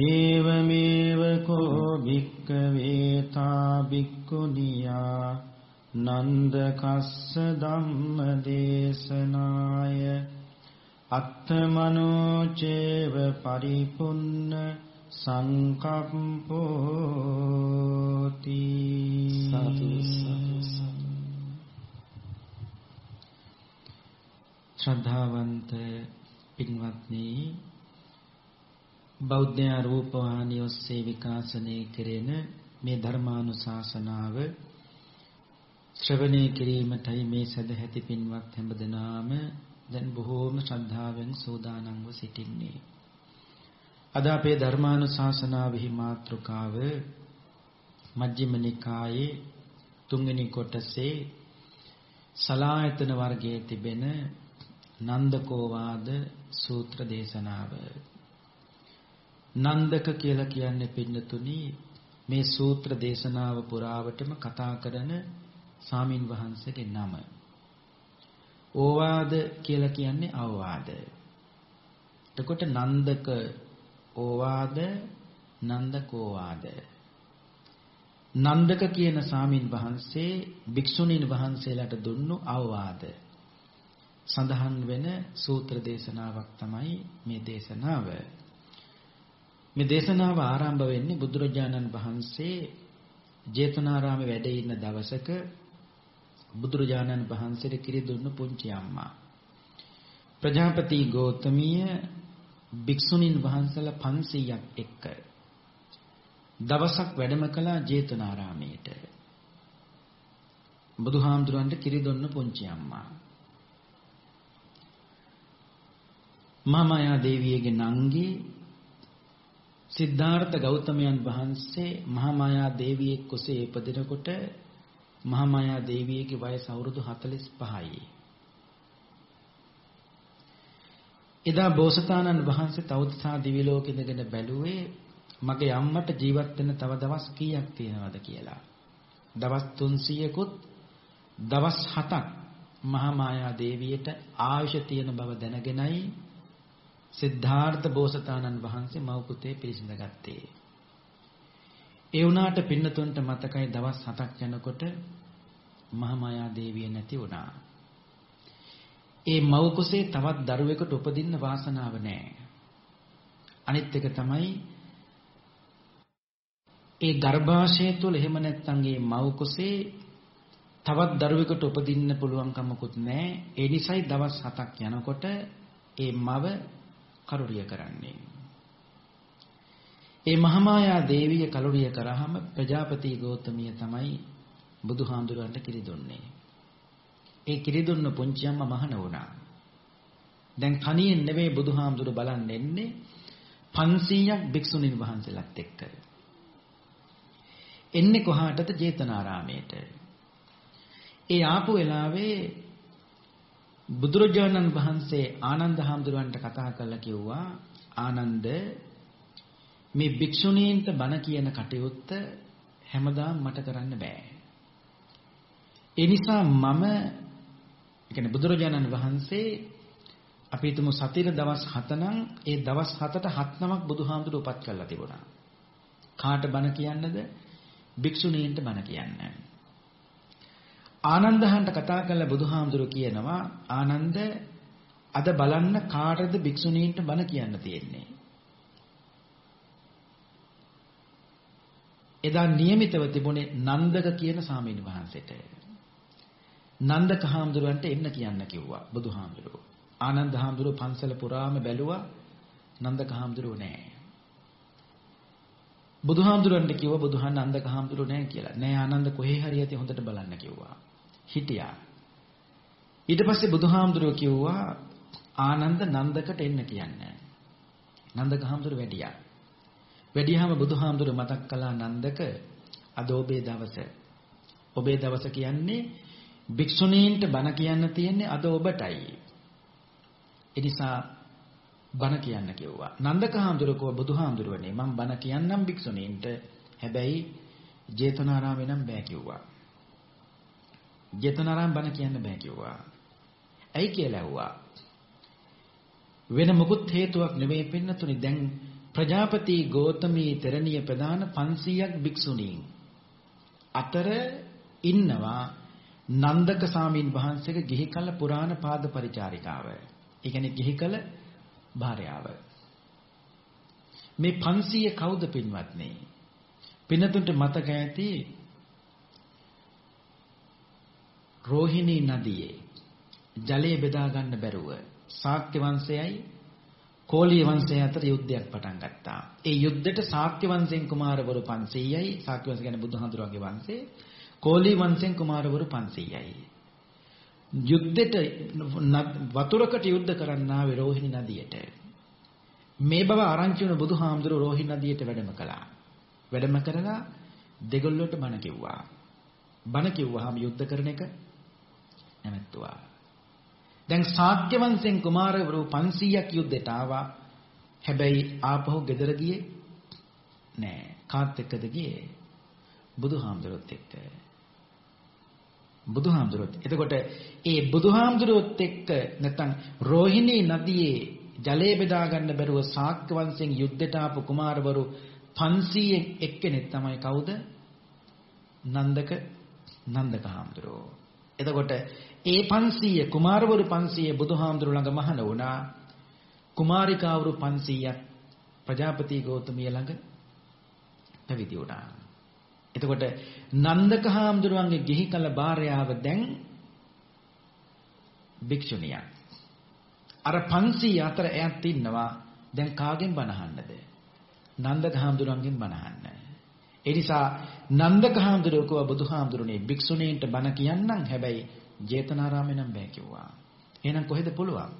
ඒවමේව කෝ භික්කවේ තා භික්ඛුනියා නන්ද කස්ස ධම්ම දේශනාය අත්තමනෝ චේව පරිපුන්න සංකප්පෝති සාදු සාදු ශ්‍රද්ධාවන්ත පින්වත්නි බෞද්ධ රූපවාහිනිය ඔස්සේ විකාශනය කෙරෙන මේ ධර්මානුශාසනාව ශ්‍රවණය කිරීමටයි මේ සදැහැති පින්වත් හැමදෙනාම දැන් බොහෝම ශ්‍රද්ධාවෙන් සූදානම්ව සිටින්නේ. අද අපේ ධර්මානුශාසනාවෙහි මාතෘකාව මජ්ක්‍ධිම නිකායේ තුන්වෙනි කොටසේ සලායතන වර්ගයේ තිබෙන නන්දකෝවාද සූත්‍ර දේශනාව. නන්දක කියලා කියන්නේ පින්නතුනි මේ සූත්‍ර දේශනාව පුරාවටම කතා කරන සාමින් වහන්සේගේ නම. ඕවාද කියලා කියන්නේ අවවාද. එතකොට නන්දක ඕවාද නන්දකෝවාද. නන්දක කියන සාමින් වහන්සේ භික්ෂුණීන් වහන්සේලාට දුන්නු අවවාද. සඳහන් වෙන සූත්‍ර දේශනාවක් තමයි මේ දේශනාව. මේ දේශනාව ආරම්භ වෙන්නේ බුදුරජාණන් වහන්සේ ජේතවනාරාමේ වැඩ ඉන්න දවසක බුදුරජාණන් වහන්සේට කිරි දුන්නු පුංචි අම්මා. ප්‍රජාපති ගෞතමිය භික්ෂුණීන් වහන්සේලා 500ක් එක්ක දවසක් වැඩම කළා ජේතවනාරාමයට. බුදුහාමුදුරන්ට කිරි දුන්න පුංචි අම්මා. මහාමායා දේවියගේ නංගි සිද්ධාර්ථ ගෞතමයන් වහන්සේ මහාමායා දේවියෙක් කුසේ ඉපදිනකොට මහාමායා දේවියගේ වයස අවුරුදු 45යි. එදා බෝසතාණන් වහන්සේ තවුතිසා දිවි ලෝකෙ ඉඳගෙන බැලුවේ මගේ අම්මට ජීවත් වෙන්න තව දවස් කීයක් තියෙනවද කියලා. දවස් 300කුත් දවස් 7ක් මහාමායා දේවියට ආයුෂ තියෙන බව දැනගෙනයි සිද්ධාර්ථ බෝසතාණන් වහන්සේ මව් පුතේ පිරිසිඳගත්තේ. ඒ වුණාට පින්නතුන්ට මතකයි දවස් 7ක් යනකොට මහාමායා දේවිය නැති වුණා. ඒ මව් කුසේ තවත් දරුවෙකුට උපදින්න වාසනාව නැහැ. අනිත් එක තමයි ඒ ගර්භාෂය තුළ එහෙම නැත්නම් ඒ මව් කුසේ තවත් දරුවෙකුට උපදින්න පුළුවන් කමකුත් නැහැ. ඒ නිසායි දවස් 7ක් යනකොට ඒ මව කරුරිය කරන්නේ. ඒ මහමායා දේවිය කලුරිය කරාම ප්‍රජාපති ගෞතමිය තමයි බුදුහාමුදුරන්ට කිරි දුන්නේ. ඒ කිරි දුන්න පුංචි අම්මා මහන වුණා. දැන් තනියෙන් නෙවෙයි බුදුහාමුදුර බලන්න එන්නේ 500ක් භික්ෂුණීන් වහන්සේලාත් එක්ක. එන්නේ කොහාටද ජේතනාරාමයට. ඒ ආපු වෙලාවේ බුදුරජාණන් වහන්සේ ආනන්ද හාමුදුරුවන්ට කතා කරලා කිව්වා ආනන්ද මේ භික්ෂුණීන්ට බණ කියන කටයුත්ත හැමදාම මට කරන්න බෑ. ඒ නිසා මම කියන්නේ බුදුරජාණන් වහන්සේ අපි හිතමු සතිර දවස් 7 නම් ඒ දවස් 7ට 7 නමක් බුදුහාමුදුරුවෝ උපත් කරලා තිබුණා. කාට බණ කියන්නද? භික්ෂුණීන්ට බණ කියන්න. ආනන්දහන්ට කතා කරලා බුදුහාමුදුරුවෝ කියනවා ආනන්ද අද බලන්න කාටද භික්ෂුණීන්ට බණ කියන්න තියෙන්නේ? එදා નિયમિતව තිබුණේ නන්දක කියන සාමීන් වහන්සේට. නන්දක හාමුදුරුවන්ට එන්න කියන්න කිව්වා බුදුහාමුදුරුවෝ. ආනන්ද හාමුදුරුවෝ පන්සල පුරාම බැලුවා නන්දක හාමුදුරුවෝ නෑ. බුදුහාමුදුරන්ට කිව්වා බුදුහන් නන්දක හාමුදුරුවෝ නෑ කියලා. නෑ ආනන්ද කොහේ හරි ඇති හොඳට බලන්න කිව්වා. හිටියා. ඊට පස්සේ බුදුහාමුදුරුවෝ කිව්වා ආනන්ද නන්දකට එන්න කියන්නේ. නන්දක හාමුදුරුවෝ වැඩියා. වැඩියාම බුදුහාමුදුරුවෝ මතක් කළා නන්දක අද ඔබේ දවස. ඔබේ දවස කියන්නේ භික්ෂුණීන්ට බණ කියන්න තියෙන්නේ අද ඔබටයි. ඒ නිසා බණ කියන්න කිව්වා. නන්දක හාමුදුරුවෝ බුදුහාමුදුරුවනේ මම බණ කියන්නම් භික්ෂුණීන්ට. හැබැයි ජේතවනාරාමේ නම් බෑ කිව්වා. ජේතවනාරාම බණ කියන්න බෑ කිව්වා. ඇයි කියලා ඇහුවා. වෙන මොකුත් හේතුවක් නෙවෙයි පින්නතුනි දැන් ප්‍රජාපති ගෝතමී තෙරණිය ප්‍රදාන 500ක් භික්ෂුණීන් අතර ඉන්නවා නන්දක සාමීන් වහන්සේගේ ගිහි කල පුරාණ පාද පරිචාරිකාව. ඒ කියන්නේ ගිහි කල භාර්යාව. මේ 500 කවුද පින්වත්නි? පින්නතුන්ට මතක ඇති රෝහිණී නදියේ ජලය බෙදා ගන්න බැරුව ශාක්‍ය වංශයයි කෝලිය වංශය අතර යුද්ධයක් පටන් ගත්තා. ඒ යුද්ධෙට ශාක්‍ය වංශෙන් කුමාරවරු 500යි ශාක්‍ය වංශ කියන්නේ බුදුහාඳුරගේ වංශේ කෝලිය වංශෙන් කුමාරවරු 500යි. යුද්ධෙට වතුරකට යුද්ධ කරන්න ආවේ රෝහිණී නදියට. මේ බව ආරංචි වුණ බුදුහාමුදුරුවෝ රෝහිණී නදියට වැඩම කළා. වැඩම කරලා දෙගොල්ලොට බණ කිව්වා. බණ කිව්වහම යුද්ධ කරන එක නැමැත්තුවා. දැන් ශාක්‍ය වංශෙන් කුමාරවරු 500ක් යුද්ධයට ආවා. හැබැයි ආපහු ගෙදර ගියේ නෑ. කාත් එක්කද ගියේ? බුදුහාමුදුරුවොත් එක්ක. බුදුහාමුදුරුවොත්. එතකොට ඒ බුදුහාමුදුරුවොත් එක්ක නැත්නම් රෝහිණී නදියේ ජලය බෙදා ගන්න බැරුව ශාක්‍ය වංශෙන් යුද්ධයට ආපු කුමාරවරු 500න් එක්කෙනෙක් තමයි කවුද? නන්දක නන්දක හාමුදුරුවෝ. එතකොට ඒ 500 කුමාරවරු 500 බුදුහාමුදුරු ළඟ මහාන වුණා. කුමාරිකාවරු 500ක් ප්‍රජාපති ගෞතමිය ළඟ පැවිදි වුණා. එතකොට නන්දක හාමුදුරුවන්ගේ ගිහි කල භාර්යාව දැන් භික්ෂුණියක්. අර 500 අතර එයත් ඉන්නවා. දැන් කාගෙන් බනහන්නද? නන්දක හාමුදුරුවන්ගෙන් බනහන්න. ඒ නිසා නන්දක හාමුදුරුවෝ කව බුදුහාමුදුරනේ භික්ෂුණීන්ට බණ කියන්නම් හැබැයි ජේතනාරාමේ නම් බෑ කිව්වා. එහෙනම් කොහෙද පුළුවන්?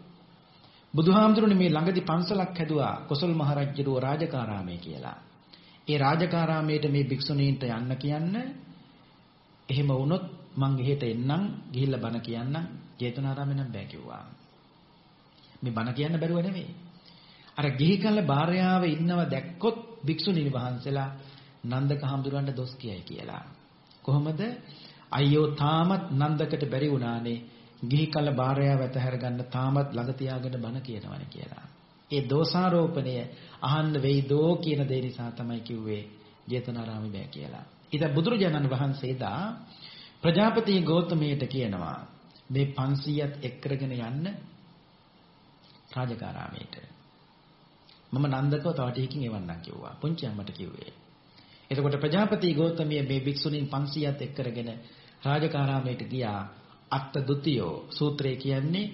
බුදුහාමුදුරනේ මේ ළඟදි පන්සලක් හැදුවා කොසල් මහරජුරුව රාජකාරාමේ කියලා. ඒ රාජකාරාමේට මේ භික්ෂුණීන්ට යන්න කියන්න එහෙම වුණොත් මං එහෙට එන්නම් ගිහිල්ලා බණ කියන්නම් ජේතනාරාමේ නම් බෑ කිව්වා. මේ බණ කියන්න බැරුව නෙමෙයි. අර ගිහි කල භාර්යාව ඉන්නව දැක්කොත් භික්ෂුණී වහන්සේලා නන්දක හඳුරන්න දොස් කියයි කියලා. කොහොමද? අයියෝ තාමත් නන්දකට බැරි වුණානේ ගිහි කල භාර්යාව ඇතහැර ගන්න තාමත් ළඟ තියාගෙන බණ කියනවනේ කියලා. ඒ දෝෂාරෝපණය අහන්න වෙයිදෝ කියන දේ නිසා තමයි කිව්වේ ජේතනාරාමේ බෑ කියලා. ඉතින් බුදුරජාණන් වහන්සේදා ප්‍රජාපති ගෞතමයට කියනවා මේ 500ත් එක් කරගෙන යන්න රාජකාරාමයට. මම නන්දකව තව ටිකකින් එවන්නම් කිව්වා. පුංචි අම්මට කිව්වේ. එතකොට ප්‍රජාපති ගෞතමිය මේ භික්ෂුණීන් 500ත් එක් කරගෙන රාජකාරාමයට ගියා. අත්ත ဒ ුතියෝ සූත්‍රය කියන්නේ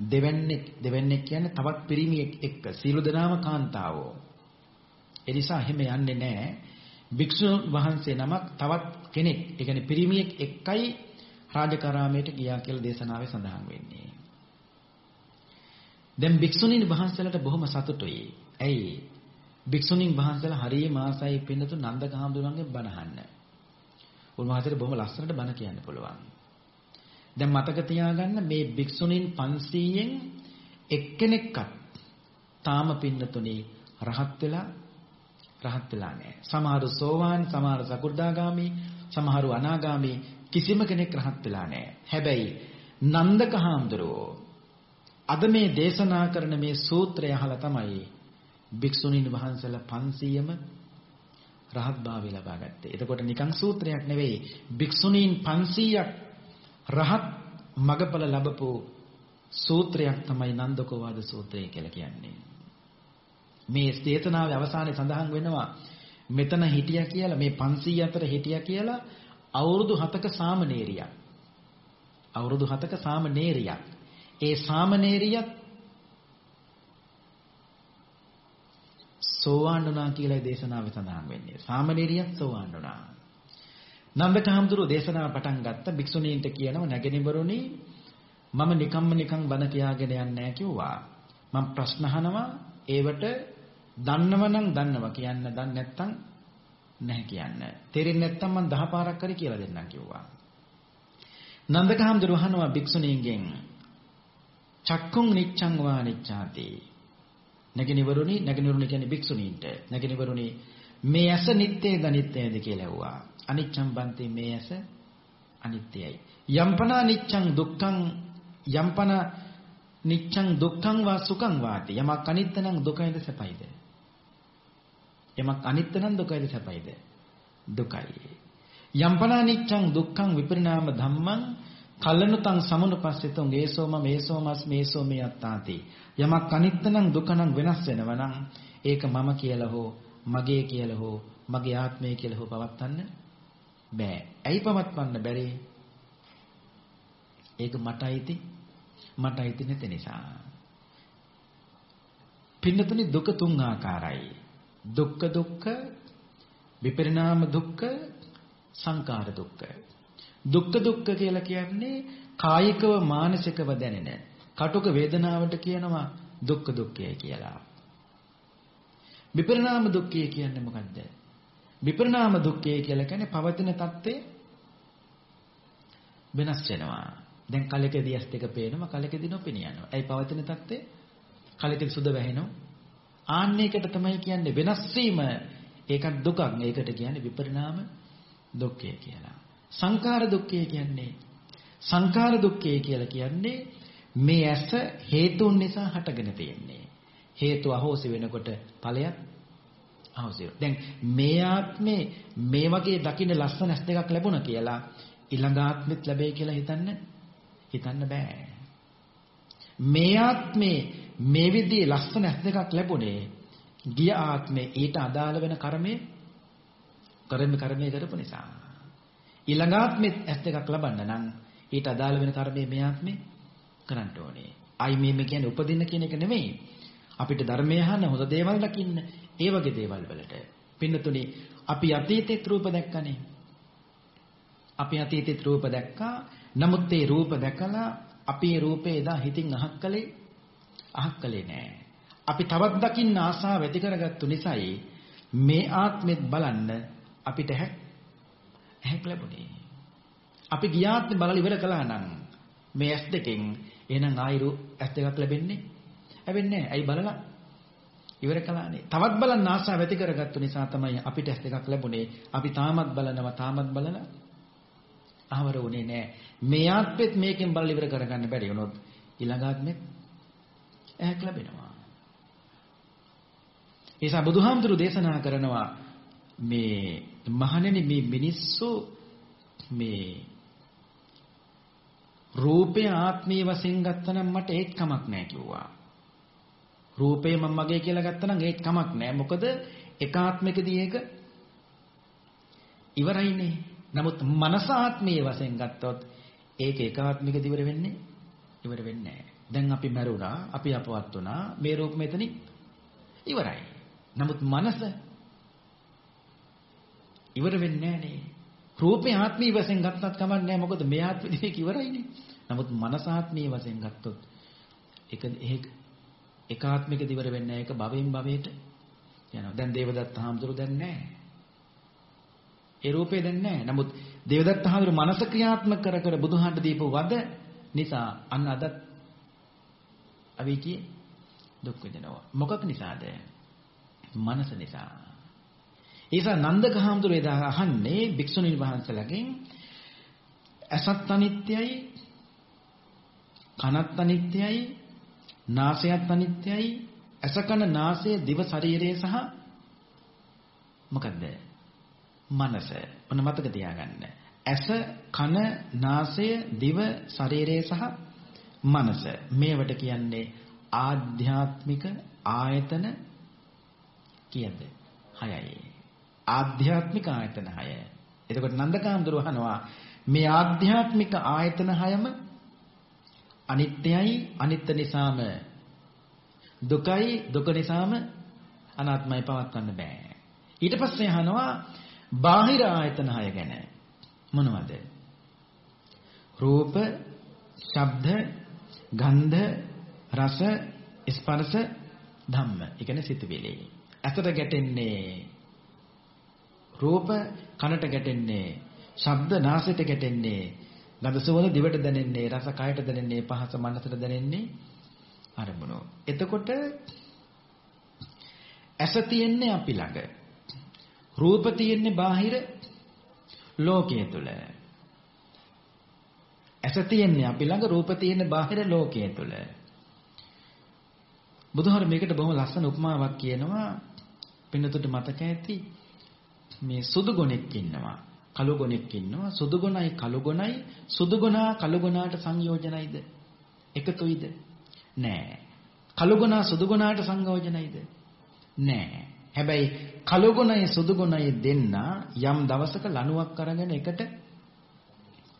දෙවන්නේ දෙවන්නේ කියන්නේ තවත් පිරිමියෙක් එක්ක සීල දනාම කාන්තාවෝ. ඒ නිසා එහෙම යන්නේ නැහැ. භික්ෂුන් වහන්සේ නමක් තවත් කෙනෙක්, ඒ කියන්නේ පිරිමියෙක් එක්කයි රාජකාරාමයට ගියා කියලා දේශනාවේ සඳහන් වෙන්නේ. දැන් භික්ෂුණීන් වහන්සේලාට බොහොම සතුටුයි. ඇයි? භික්ෂුණීන් වහන්සේලා හරිය මාසයි පින්නතු නන්දක හාමුදුරන්ගෙන් බණ අහන්න. උන්වහන්සේට බොහොම ලස්සනට බණ කියන්න පුළුවන්. දැන් මතක තියාගන්න මේ භික්ෂුණීන් 500න් එක්කෙනෙක්වත් තාම පින්නතුනේ රහත් වෙලා රහත් වෙලා නැහැ. සමහරු සෝවාන්, සමහරු සකු르දාගාමි, සමහරු අනාගාමි කිසිම කෙනෙක් රහත් වෙලා නැහැ. හැබැයි නන්දක හාමුදුරුවෝ අද මේ දේශනා කරන මේ සූත්‍රය අහලා තමයි භික්ෂුණීන් වහන්සේලා 500ම රහත් භාවය ලබා ගත්තේ. එතකොට නිකන් සූත්‍රයක් නෙවෙයි. භික්ෂුණීන් 500ක් රහත් මගපල ලැබපු සූත්‍රයක් තමයි නන්දකෝවාද සූත්‍රය කියලා කියන්නේ. මේ දේශනාවේ අවසානයේ සඳහන් වෙනවා මෙතන හිටියා කියලා මේ 500 අතර හිටියා කියලා අවුරුදු 7ක සාමණේරියක්. අවුරුදු 7ක සාමණේරියක්. ඒ සාමණේරියත් සෝවාන් වුණා කියලා දේශනාවේ සඳහන් වෙන්නේ. සාමණේරියත් සෝවාන් වුණා. නන්දකහම්දුරු දේශනාව පටන් ගත්ත භික්ෂුණීන්ට කියනව නැගෙනවරුනි මම නිකම්ම නිකම් බණ කියාගෙන යන්නේ නැහැ කිව්වා. මම ප්‍රශ්න අහනවා ඒවට දන්නව නම් දන්නවා කියන්න දන්නේ නැත්නම් නැහැ කියන්න. තේරෙන්නේ නැත්නම් මම දහ පාරක් හරි කියලා දෙන්නම් කිව්වා. නන්දකහම්දුරු අහනවා භික්ෂුණීන්ගෙන් චක්කුං නිච්ඡං වා නිච්ඡාති නැගිනවරුනි නැගිනවරුනි කියන්නේ භික්ෂුණීන්ට. නැගිනවරුනි මේ ඇස නිට්ටයද? අනිත්‍යද කියලා ඇහුවා. අනිච්ඡම් බන්ති මේ ඇස අනිත්‍යයි යම්පනා නිච්ඡං දුක්ඛං යම්පන නිච්ඡං දුක්ඛං වා සුඛං වාති. යමක් අනිත්‍ය නම් දුකයිද සැපයිද? යමක් අනිත්‍ය නම් දුකයිද සැපයිද? දුකයි. යම්පනානිච්ඡං දුක්ඛං විපරිණාම ධම්මං කල්ලනුතං සමනුපස්සිතුං ඒසෝම මේසෝමස් මේසෝ මේ අත්තාති. යමක් අනිත්‍ය නම් දුක නම් වෙනස් වෙනවා නම් ඒක මම කියලා හෝ මගේ කියලා හෝ මගේ ආත්මය කියලා හෝ පවත්වන්න බෑ. ඇයි පවත්වන්න බැරි? ඒක මට අයිති මට අයිති නැති නිසා. පින්නතුනි දුක තුන් ආකාරයි. දුක්ඛ දුක්ඛ විපරිණාම දුක්ඛ සංකාර දුක්ඛ. දුක්ඛ දුක්ඛ කියලා කියන්නේ කායිකව මානසිකව දැනෙන කටුක වේදනාවට කියනවා දුක්ඛ දුක්ඛය කියලා. විපරිණාම දුක්ඛය කියන්නේ මොකද්ද? විපරිණාම දුක්ඛය කියලා කියන්නේ පවතින தත්ත්වය වෙනස් වෙනවා. දැන් කලකදී ඇස් දෙක පේනවා කලකදී නොපෙනිය යනවා. ඇයි පවතින தත්ත්වය? කලකදී සුද වැහෙනවා. ආන්නයකට තමයි කියන්නේ වෙනස් වීම. ඒකත් දුකක්. ඒකට කියන්නේ විපරිණාම දුක්ඛය කියලා. සංඛාර දුක්ඛය කියන්නේ සංඛාර දුක්ඛය කියලා කියන්නේ මේ ඇස හේතුන් නිසා හටගෙන තියෙන්නේ. හේතු අහෝසි වෙනකොට ඵලයක් අහෝසි වෙනවා. දැන් මේ ආත්මේ මේ වගේ දකින්න ලස්සන ඇස් දෙකක් ලැබුණා කියලා ඊළඟ ආත්මෙත් ලැබෙයි කියලා හිතන්න හිතන්න බෑ. මේ ආත්මේ මේ විදිහේ ලස්සන ඇස් දෙකක් ලැබුණේ ගිය ආත්මේ ඊට අදාළ වෙන කර්මයේ කර්ම කර්මයේ කරපු නිසා. ඊළඟ ආත්මෙත් ඇස් දෙකක් ලබන්න නම් ඊට අදාළ වෙන කර්මයේ මේ ආත්මේ කරන්න ඕනේ. අයි මේ මේ කියන්නේ උපදින්න කියන එක නෙමෙයි. අපිට ධර්මය අහන්න හොඳ දේවල් දකින්න ඒ වගේ දේවල් වලට. පින්නතුනි අපි අතීතේ රූප දැක්කනේ. අපි අතීතේ රූප දැක්කා. නමුත් ඒ රූප දැකලා අපි ඒ රූපේ එදා හිතින් අහක් කළේ අහක් කළේ නෑ. අපි තවත් දකින්න ආසාව ඇති කරගත්තු නිසායි මේ ආත්මෙත් බලන්න අපිට හැ ඇහැක් ලැබුණේ. අපි ගියාත්මේ බලලා ඉවර කළා නම් මේ ඇස් දෙකෙන් එහෙනම් ආයිරු ඇස් දෙකක් ලැබෙන්නේ ලැබෙන්නේ නැහැ. ඇයි බලලා ඉවර කළානේ. තවත් බලන්න ආසාව ඇති කරගත්තු නිසා තමයි අපිට ඇස් දෙකක් ලැබුණේ. අපි තාමත් බලනවා තාමත් බලලා අහවර උනේ නැහැ. මේ ආත්මෙත් මේකෙන් බලලා ඉවර කරගන්න බැරි වුණොත් ඊළඟ ආත්මෙත් ඇහැක් ලැබෙනවා. ඒසා බුදුහාමුදුරු දේශනා කරනවා මේ මහණෙනි මේ මිනිස්සු මේ රූපය ආත්මීය වශයෙන් ගත්තනම් මට ඒත් කමක් නැහැ කිව්වා. රූපය මම මගේ කියලා ගත්තනම් ඒත් කමක් නැහැ. මොකද එකාත්මිකදී ඒක ඉවරයිනේ. නමුත් මනස ආත්මීය වශයෙන් ගත්තොත් ඒක එකාත්මිකදී ඉවර වෙන්නේ ඉවර වෙන්නේ නැහැ. දැන් අපි මැරුණා, අපි අපවත් වුණා. මේ රූප මෙතනින් ඉවරයි. නමුත් මනස ඉවර වෙන්නේ නැහැ රූපේ ආත්මීය වශයෙන් ගත්තත් කමක් නැහැ. මොකද මේ ආත්මෙදී ඒක ඉවරයිනේ. නමුත් මනස ආත්මීය වශයෙන් ගත්තොත් ඒක ඒක එකාත්මික දිවර වෙන්නේ නැහැ. ඒක භවෙන් භවයට යනවා. දැන් දේවදත්ත හාමුදුරු දැන් නැහැ. ඒ රූපේ දැන් නැහැ. නමුත් දේවදත්ත හාමුදුරු මනස ක්‍රියාත්මක කර කර බුදුහාන්ට දීපු වද නිසා අන්න අදත් අවීචියේ දුක් විඳිනවා. මොකක් නිසාද? මනස නිසා. ඒසා නන්දක හාමුදුරු එදා අහන්නේ භික්ෂුණීන් වහන්සේලාගෙන් අසත් අනිත්‍යයි කනත් අනිත්‍යයි නාසයත් අනිත්‍යයි ඇසකන නාසය දිව ශරීරය සහ මොකද්ද? මනස. ඔන්න මතක තියාගන්න. ඇස කන නාසය දිව ශරීරය සහ මනස. මේවට කියන්නේ ආධ්‍යාත්මික ආයතන කියද? හයයි. ආධ්‍යාත්මික ආයතන හය එතකොට නන්දකාම්දුර අහනවා මේ ආධ්‍යාත්මික ආයතන හයම අනිත්‍යයි අනිත්‍ය නිසාම දුකයි දුක නිසාම අනාත්මයි පවත්වන්න බෑ. ඊට පස්සේ අහනවා බාහිර ආයතන හය ගැන මොනවද? රූප, ශබ්ද, ගන්ධ, රස, ස්පර්ශ, ධම්ම. ඒ කියන්නේ සිතුවිලි. ඇසට ගැටෙන්නේ රූප, කනට ගැටෙන්නේ ශබ්ද, නාසයට ගැටෙන්නේ ගඳ සුවඳ දිවට දැනෙන්නේ රස කයට දැනෙන්නේ පහස මනසට දැනෙන්නේ අරමුණු. එතකොට ඇස තියෙන්නේ අපි ළඟ. රූප තියෙන්නේ බාහිර ලෝකයේ තුල. ඇස තියෙන්නේ අපි ළඟ රූප තියෙන්නේ බාහිර ලෝකයේ තුල. බුදුහාර මේකට බොහොම ලස්සන උපමාවක් කියනවා පින්නතුට මතක ඇති මේ සුදු ගොනෙක් ඉන්නවා. කළු ගොනෙක් ඉන්නවා. සුදු ගොනයි කළු ගොනයි සුදු ගොනා කළු ගොනාට සංයෝජනයිද? එකතුයිද? නෑ. කළු ගොනා සුදු ගොනාට සංයෝජනයිද? නෑ. හැබැයි කළු ගොනයි සුදු ගොනයි දෙන්න යම් දවසක ලණුවක් අරගෙන එකට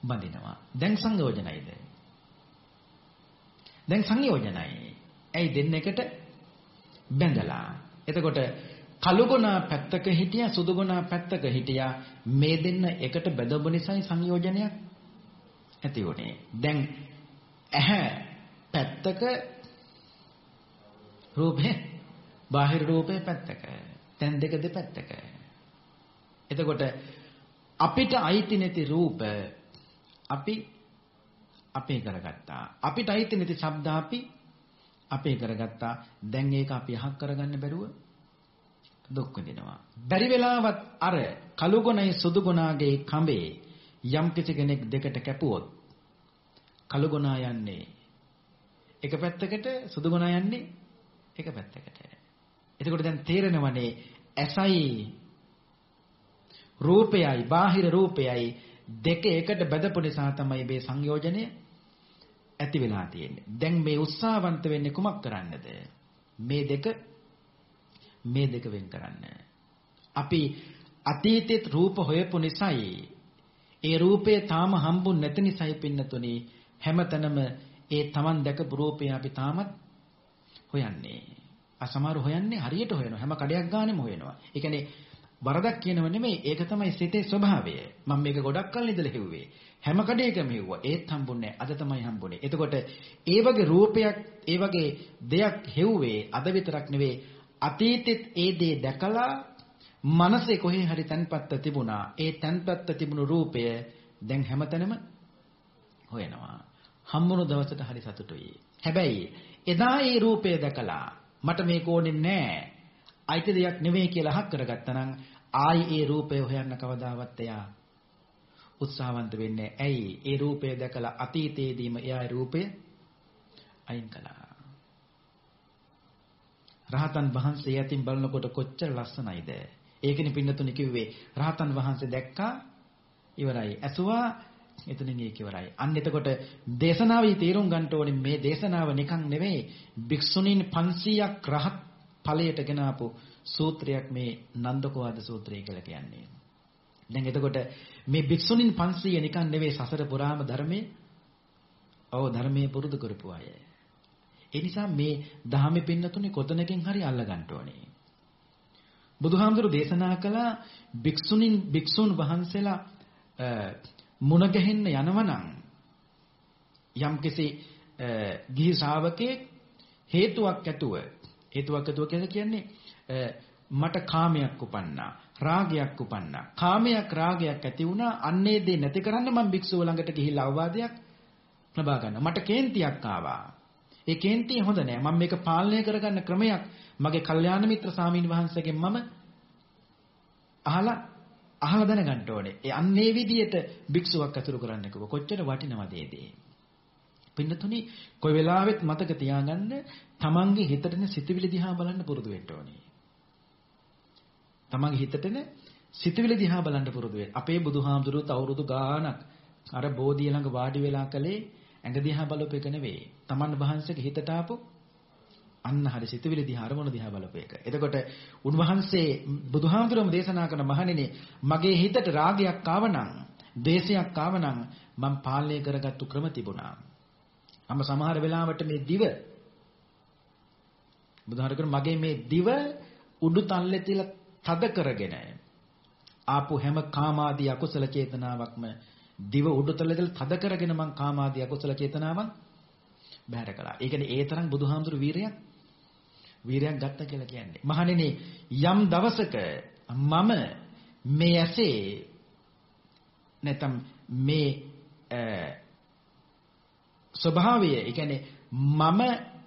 බඳිනවා. දැන් සංයෝජනයිද? දැන් සංයෝජනයි. ඇයි දෙන්න එකට බැඳලා. එතකොට කළුගුණා පැත්තක හිටියා සුදුගුණා පැත්තක හිටියා මේ දෙන්න එකට බැඳපු නිසායි සංයෝජනයක් ඇති වුණේ. දැන් ඇහැ පැත්තක රූපේ බාහිර රූපේ පැත්තක. දැන් දෙක දෙපැත්තක. එතකොට අපිට අයිති නැති රූප අපි අපේ කරගත්තා. අපිට අයිති නැති ශබ්ද අපි අපේ කරගත්තා. දැන් ඒක අපි අහක් කරගන්න බැරුව දුක් විඳිනවා. බැරි වෙලාවත් අර කළු ගුණයි සුදු ගුණාගේ කඹේ යම් කිසි කෙනෙක් දෙකට කැපුවොත් කළු ගුණා යන්නේ එක පැත්තකට සුදු ගුණා යන්නේ එක පැත්තකට. එතකොට දැන් තේරෙනවනේ ඇසයි රූපයයි බාහිර රූපයයි දෙක එකට බෙදපු නිසා තමයි මේ සංයෝජනය ඇති වෙලා තියෙන්නේ. දැන් මේ උත්සාහවන්ත වෙන්නේ කුමක් කරන්නද? මේ දෙක මේ දෙක වෙන් කරන්න. අපි අතීතේ රූප හොයපු නිසායි ඒ රූපය තාම හම්බුන් නැති නිසායි පින්නතුනි හැමතැනම ඒ Taman දැකපු රූපය අපි තාමත් හොයන්නේ. අසමහර හොයන්නේ හරියට හොයනවා. හැම කඩයක් ගානෙම හොයනවා. ඒ කියන්නේ වරදක් කියනව නෙමෙයි ඒක තමයි සිතේ ස්වභාවය. මම මේක ගොඩක් කල් ඉඳලා හෙව්වේ. හැම කඩේකම හෙව්වා. ඒත් හම්බුන්නේ අද තමයි හම්බුනේ. එතකොට ඒ වගේ රූපයක් ඒ වගේ දෙයක් හෙව්වේ අද විතරක් නෙවෙයි අතීතෙත් ඒ දේ දැකලා මනසේ කොහේ හරි තැන්පත්ත තිබුණා. ඒ තැන්පත්ත තිබුණු රූපය දැන් හැමතැනම හොයනවා. හම්බුණු දවසට හරි සතුටුයි. හැබැයි එදා ඒ රූපය දැකලා මට මේක ඕනේ නැහැ. අයිති දෙයක් නෙවෙයි කියලා හක් කරගත්තා නම් ආයි ඒ රූපය හොයන්න කවදාවත් එයා උත්සාහවන්ත වෙන්නේ ඇයි ඒ රූපය දැකලා අතීතයේදීම එයා ඒ රූපය අයින් කළා රහතන් වහන්සේ යතින් බලනකොට කොච්චර ලස්සනයිද? ඒකනේ පින්නතුනි කිව්වේ. රහතන් වහන්සේ දැක්කා ඉවරයි. ඇසුවා එතනින් ඒක ඉවරයි. අන්න එතකොට දේශනාවේ තේරුම් ගන්න ඕනේ මේ දේශනාව නිකන් නෙවෙයි. භික්ෂුණීන් 500ක් රහත් ඵලයට ගෙන ආපු සූත්‍රයක් මේ නන්දකෝවාද සූත්‍රය කියලා කියන්නේ. දැන් එතකොට මේ භික්ෂුණීන් 500 නිකන් නෙවෙයි සසර පුරාම ධර්මයේ ඔව් ධර්මයේ පුරුදු කරපු අය. ඒ නිසා මේ ධහමේ පින්නතුනේ කොතනකින් හරි අල්ල ගන්න ඕනේ. බුදුහාමුදුරු දේශනා කළා භික්ෂුණීන් භික්ෂුන් වහන්සේලා මුණ ගැහෙන්න යනවනම් යම්කිසි ගිහි ශ්‍රාවකේ හේතුවක් ඇතුව හේතුවක් ඇතුව කියන්නේ මට කාමයක් උපන්නා රාගයක් උපන්නා. කාමයක් රාගයක් ඇති වුණා. අන්නේ දේ නැති කරන්න මම භික්ෂුව ළඟට ගිහිල්ලා අවවාදයක් ලබා ගන්නවා. මට කේන්තියක් ආවා. ඒ කේන්තිය හොඳ නෑ. මම මේක පාලනය කරගන්න ක්‍රමයක් මගේ කල්යාණ මිත්‍ර සාමීන් වහන්සේගෙන් මම අහලා අහලා දැනගන්න ඕනේ. ඒ අන්නේ විදියට භික්ෂුවක් අතුරු කරන්න කිව්ව. කොච්චර වටිනවද ඒ දේ? පින්නතුනි කොයි වෙලාවෙත් මතක තියාගන්න තමන්ගේ හිතටන සිතවිලි දිහා බලන්න පුරුදු වෙන්න ඕනේ. තමන්ගේ හිතටන සිතවිලි දිහා බලන්න පුරුදු වෙන්න. අපේ බුදුහාමුදුරුවෝ අවුරුදු ගාණක් අර බෝධිය ළඟ වාඩි වෙලා කලේ ඇඟ දිහා බලපු එක නෙවෙයි. තමන් වහන්සේගේ හිතට ආපු අන්න හරි සිතවිලි දිහා අරමුණ දිහා බලපු එක. එතකොට උන්වහන්සේ බුදුහාමුදුරුවෝ දේශනා කරන මහණෙනි මගේ හිතට රාගයක් ආවනම්, දේශයක් ආවනම් මම පාලනය කරගත්තු ක්‍රම තිබුණා. අම සමහර වෙලාවට මේ දිව බුදුහාමුදුරුවෝ මගේ මේ දිව උඩු තල්ලේ තියලා තද කරගෙන ආපු හැම කාමාදී අකුසල චේතනාවක්ම දිව උඩුතලදල තද කරගෙන මං කාමාදී අකුසල චේතනාවන් බැහැර කළා. ඒ කියන්නේ ඒ තරම් බුදුහාමුදුරු වීරයක් වීරයක් ගත්ත කියලා කියන්නේ. මහණෙනි යම් දවසක මම මේ ඇසේ නැත්නම් මේ ස්වභාවය, ඒ කියන්නේ මම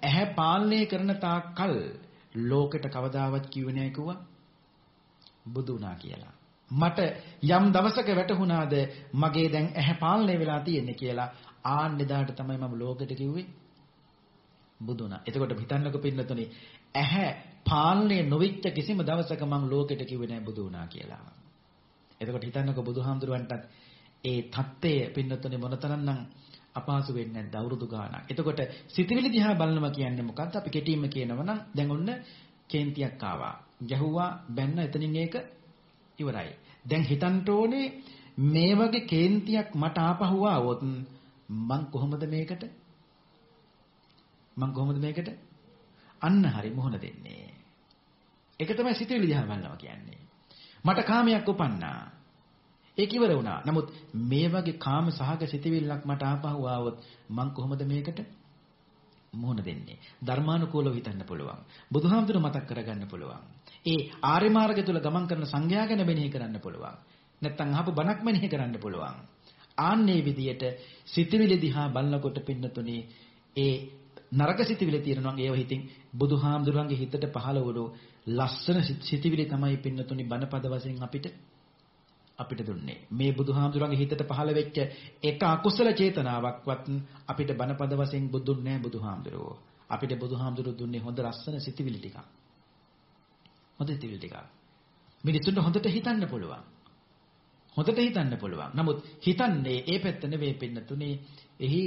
ඇහැ පාලනය කරන තාක්කල් ලෝකෙට කවදාවත් කිව්වේ නැහැ කිව්වා බුදු වුණා කියලා. මට යම් දවසක වැටහුණාද මගේ දැන් ඇහැ පාලනය වෙලා තියෙන්නේ කියලා ආන්න එදාට තමයි මම ලෝකෙට කිව්වේ බුදු වුණා. එතකොට හිතන්නකො පින්නතුනේ ඇහැ පාලනය නොවිච්ච කිසිම දවසක මං ලෝකෙට කිව්වේ නෑ බුදු වුණා කියලා. එතකොට හිතන්නකෝ බුදුහාමුදුරුවන්ටත් ඒ தත්ත්වය පින්නතුනේ මොනතරම්නම් අපහසු වෙන්නේ නැද්ද අවුරුදු ගාණක්. එතකොට සිතවිලි දිහා බලනවා කියන්නේ මොකද්ද? අපි කෙටින්ම කියනවා නම් දැන් ඔන්න කේන්තියක් ආවා. ගැහුවා බැන්න එතනින් ඒක ඉවරයි. දැන් හිතන්න ඕනේ මේ වගේ කේන්තියක් මට ආපහු ආවොත් මං කොහොමද මේකට මං කොහොමද මේකට අන්න හරි මොහොන දෙන්නේ. ඒක තමයි සිතවිලි දිහා බලනවා කියන්නේ. මට කාමයක් උපන්නා. ඒක ඉවර වුණා. නමුත් මේ වගේ කාම සහග සිතවිල්ලක් මට ආපහු ආවොත් මං කොහොමද මේකට මොහොන දෙන්නේ? ධර්මානුකූලව හිතන්න පුළුවන්. බුදුහාමුදුර මතක් කරගන්න පුළුවන්. ඒ ආර්ය මාර්ගය තුල ගමන් කරන සංඝයා ගැන මෙනෙහි කරන්න පුළුවන්. නැත්තම් අහපු බණක් මෙනෙහි කරන්න පුළුවන්. ආන්නේ විදියට සිතවිලි දිහා බලනකොට පින්නතුනේ ඒ නරක සිතවිලි තියෙනවා ඒව හිතින් බුදුහාමුදුරන්ගේ හිතට පහළ වුණු ලස්සන සිතවිලි තමයි පින්නතුනේ බණපද වශයෙන් අපිට අපිට දුන්නේ. මේ බුදුහාමුදුරන්ගේ හිතට පහළ වෙච්ච එක අකුසල චේතනාවක්වත් අපිට බණපද වශයෙන් බුදුන් නෑ බුදුහාමුදුරෝ. අපිට බුදුහාමුදුරු දුන්නේ හොඳ ලස්සන සිතවිලි ටිකක්. හොඳ සිතවිලි ටිකක්. මිනිසුන්ට හොඳට හිතන්න පුළුවන්. හොඳට හිතන්න පුළුවන්. නමුත් හිතන්නේ ඒ පැත්ත නෙවෙයි පින්නතුනේ. එහි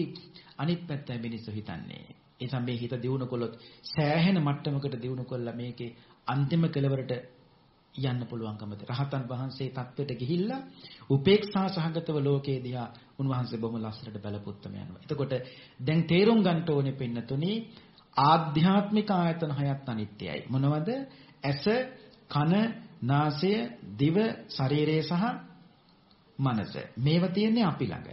අනිත් පැත්තයි මිනිස්සු හිතන්නේ. ඒ නිසා මේ හිත දියුණු කළොත් සෑහෙන මට්ටමකට දියුණු කළා මේකේ අන්තිම කෙලවරට යන්න පුළුවන්කමද රහතන් වහන්සේ தත්වෙට ගිහිල්ලා උපේක්ෂා සහගතව ලෝකේ දිහා උන්වහන්සේ බොහොම ලස්සනට බලපුත්තම යනවා. එතකොට දැන් තේරුම් ගන්න ඕනේ පින්නතුනේ ආධ්‍යාත්මික ආයතන හයත් අනිත්‍යයි. මොනවද? ඇස, කන, නාසය, දිව, ශරීරය සහ මනස. මේවා තියෙන්නේ අපි ළඟ.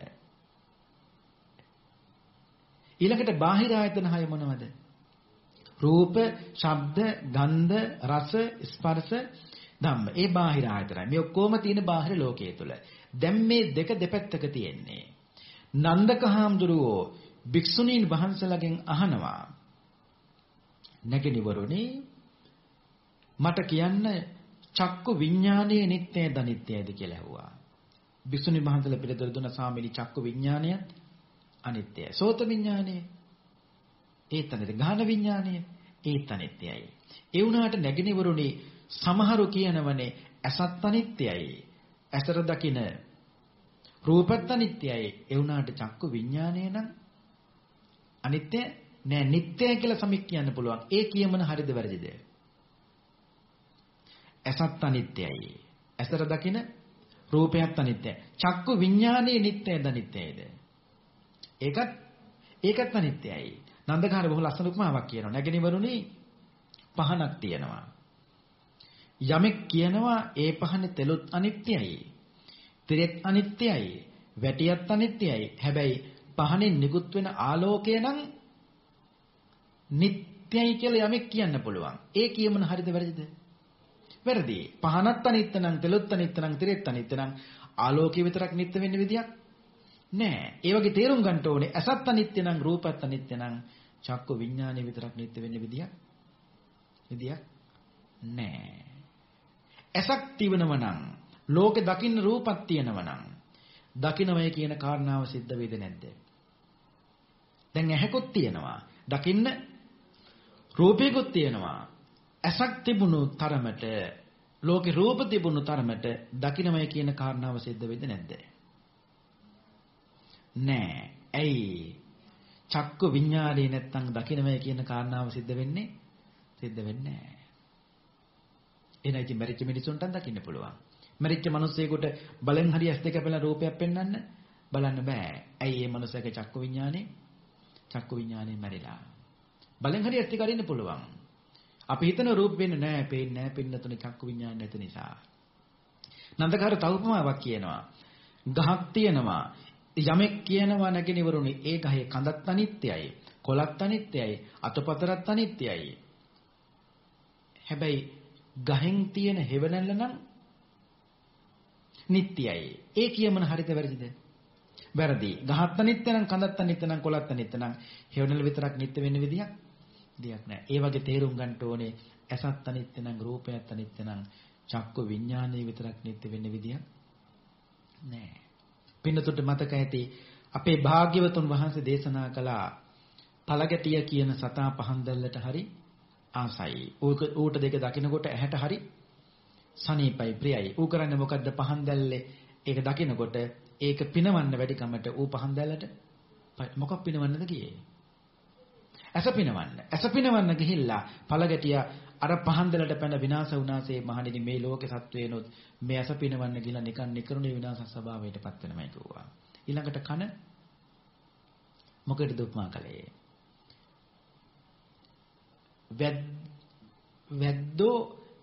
ඊළඟට බාහිර ආයතන හය මොනවද? රූප, ශබ්ද, ගන්ධ, රස, ස්පර්ශ, ධම්ම. ඒ බාහිර ආයතනයි. මේ ඔක්කොම තියෙන බාහිර ලෝකයේ තුල. දැන් මේ දෙක දෙපැත්තක තියෙන්නේ. නන්දක හාමුදුරුවෝ භික්ෂුණීන් වහන්සේලාගෙන් අහනවා. නැගිනිවරුනි මට කියන්න චක්කු විඥානයේ නිට්ටයද අනිත්‍යයද කියලා ඇහුවා. භික්ෂුණී වහන්සේලා පිළිතුරු දුන්න සාමිනි චක්කු විඥානයත් අනිත්‍යයි. සෝත විඥානය ඒත් අනිත්‍ය. ගාහන විඥානය ඒත් අනිත්‍යයි. ඒ වුණාට නැගිනිවරුනි සමහරු කියනවනේ ඇසත් අනිත්‍යයි. ඇසට දකින රූපත් අනිත්‍යයි. ඒ වුණාට චක්කු විඥානය නම් අනිත්‍ය නෑ නිට්ටය කියලා සමික් කියන්න පුළුවන්. ඒ කියමන හරිද වැරදිද? ඇසත් අනිත්‍යයි. ඇසට දකින රූපයත් අනිත්‍යයි. චක්කු විඥානයේ නිට්ටයද අනිත්‍යයිද? ඒකත් ඒකත් අනිත්‍යයි. නන්දකාර බොහොම ලස්සන උපමාවක් කියනවා. නැගෙනවරුනි පහනක් තියෙනවා. යමෙක් කියනවා ඒ පහනේ තෙලුත් අනිත්‍යයි. තිරෙත් අනිත්‍යයි. වැටියත් අනිත්‍යයි. හැබැයි පහනෙන් නිකුත් වෙන ආලෝකය නම් නිට්ටයයි කියලා යමෙක් කියන්න පුළුවන්. ඒ කියමන හරිද වැරදිද? වැරදි. පහනත් අනිත්‍ය නම් තෙලුත් අනිත්‍ය නම් තිරෙත් අනිත්‍ය නම් ආලෝකය විතරක් නිට්ටය වෙන්න විදියක් නෑ. ඒ වගේ තේරුම් ගන්න ඕනේ අසත් අනිත්‍ය නම් රූපත් අනිත්‍ය නම් චක්කු විඥානය විතරක් නිට්ටය වෙන්න විදියක් විදියක් නෑ. ඇසක් තිබෙනව නම් ලෝකේ දකින්න රූපක් තියෙනව නම් දකින්නමය කියන කාරණාව සිද්ධ වේද නැද්ද? දැන් ඇහැකුත් තියෙනවා. දකින්න රූපයකුත් තියෙනවා. ඇසක් තිබුණු තරමට ලෝකේ රූප තිබුණු තරමට දකින්නමය කියන කාරණාව සිද්ධ වේද නැද්ද? නෑ. ඇයි? චක්ක විඤ්ඤාණය නැත්තම් දකින්නමය කියන කාරණාව සිද්ධ වෙන්නේ සිද්ධ වෙන්නේ නෑ. එහෙනම් ඉතින් මැරිච්ච මිනිසුන්ට දකින්න පුළුවන්. මැරිච්ච මිනිස්සෙකුට බලෙන් හරි ඇස් දෙක අපල රූපයක් පෙන්වන්න බලන්න බෑ. ඇයි මේ මනුස්සයාගේ චක්කු විඥානේ? චක්කු විඥානේ මැරිලා. බලෙන් හරි ඇස් දෙක අරින්න පුළුවන්. අපි හිතන රූප වෙන්නේ නෑ, පේන්නේ නෑ, පින්නතුනේ චක්කු විඥාන නැති නිසා. නන්දකාර තවුපමාවක් කියනවා. ගහක් තියෙනවා. යමෙක් කියනවා නැගිනවරුනි ඒ ගහේ කඳත් අනිත්‍යයි, කොළත් අනිත්‍යයි, අතපතරත් අනිත්‍යයි. හැබැයි ගහෙන් තියෙන හෙවණැල්ල නම් නිට්ටයයි. ඒ කියමන හරිද වැරදිද? වැරදි. ගහත් අනිත්‍ය නම් කඳත් අනිත්‍ය නම් කොළත් අනිත්‍ය නම් හෙවණැල්ල විතරක් නිට්ට වෙන්න විදියක් දෙයක් නැහැ. ඒ වගේ තේරුම් ගන්න ඕනේ ඇසත් අනිත්‍ය නම් රූපයත් අනිත්‍ය නම් චක්ක විඥානයේ විතරක් නිට්ට වෙන්න විදියක් නැහැ. පින්නතුන්ට මතක ඇති අපේ භාග්‍යවතුන් වහන්සේ දේශනා කළා පළගැටිය කියන සතා පහන් දැල්ලට හරි ආසයි. ඌට දෙක දකිනකොට ඇහැට හරි සනීපයි ප්‍රියයි. ඌ කරන්නේ මොකද්ද පහන් දැල්ලේ ඒක දකිනකොට ඒක පිනවන්න වැඩි කමට ඌ පහන් දැල්ලට මොකක් පිනවන්නද ගියේ? ඇස පිනවන්න. ඇස පිනවන්න ගිහිල්ලා පළගැටියා අර පහන් දැලට පැන විනාශ වුණාසේ මහණෙනි මේ ලෝකේ සත්වේනොත් මේ ඇස පිනවන්න ගිහිල්ලා නිකන් නිකරුණේ විනාශ ස්වභාවයටපත් වෙනමයි කිව්වා. ඊළඟට කන මොකටද උපමා කළේ? වැද්දෝ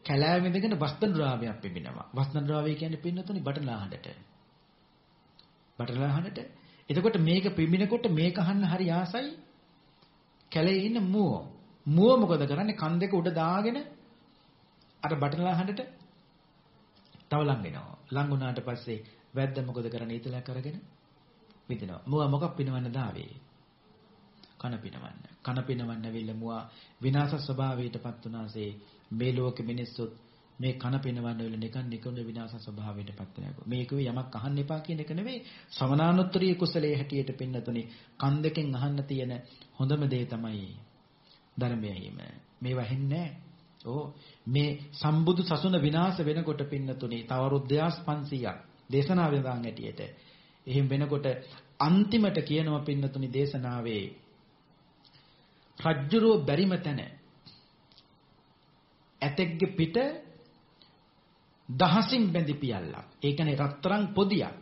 කැලෑව ඉඳගෙන වස්ත්‍ර ද්‍රාවයක් පිබිනවා. වස්ත්‍ර ද්‍රාවය කියන්නේ පින්නතුනි බටලා හඬට. බටලා හඬට. එතකොට මේක පිබිනකොට මේක අහන්න හරි ආසයි. කැලේ ඉන්න මුව. මුව මොකද කරන්නේ? කන් දෙක උඩ දාගෙන අර බටලා හඬට තව ලං වෙනවා. ලං වුණාට පස්සේ වැද්ද මොකද කරන්නේ? ඊතලක් කරගෙන විදිනවා. මුව මොකක් පිනවන්න දාවේ? කන පිනවන්න. කන පිනවන්න වෙල්ල මුවා විනාශ ස්වභාවයටපත් වුණාසේ මේ ලෝකෙ මිනිස්සුත් මේ කන පිනවන්න වෙල නිකන් නිකුණ විනාශ ස්වභාවයටපත් වෙනවා. මේක යමක් අහන්න එපා කියන එක නෙවෙයි. සමනානුත්තරීය කුසලයේ හැටියට පින්නතුනි කන් දෙකෙන් අහන්න තියෙන හොඳම දේ තමයි ධර්මයයිම. මේවා හෙන්නේ ඕ මේ සම්බුදු සසුන විනාශ වෙනකොට පින්නතුනි තව රුද්දයාස් 500ක් දේශනාවෙන් දාන් හැටියට. එහෙම වෙනකොට අන්තිමට කියනවා පින්නතුනි දේශනාවේ රජ්ජුරුව බැරිම තැන ඇතෙක්ගේ පිට දහසින් බැඳි පියල්ලක්. ඒ කියන්නේ රත්තරන් පොදියක්.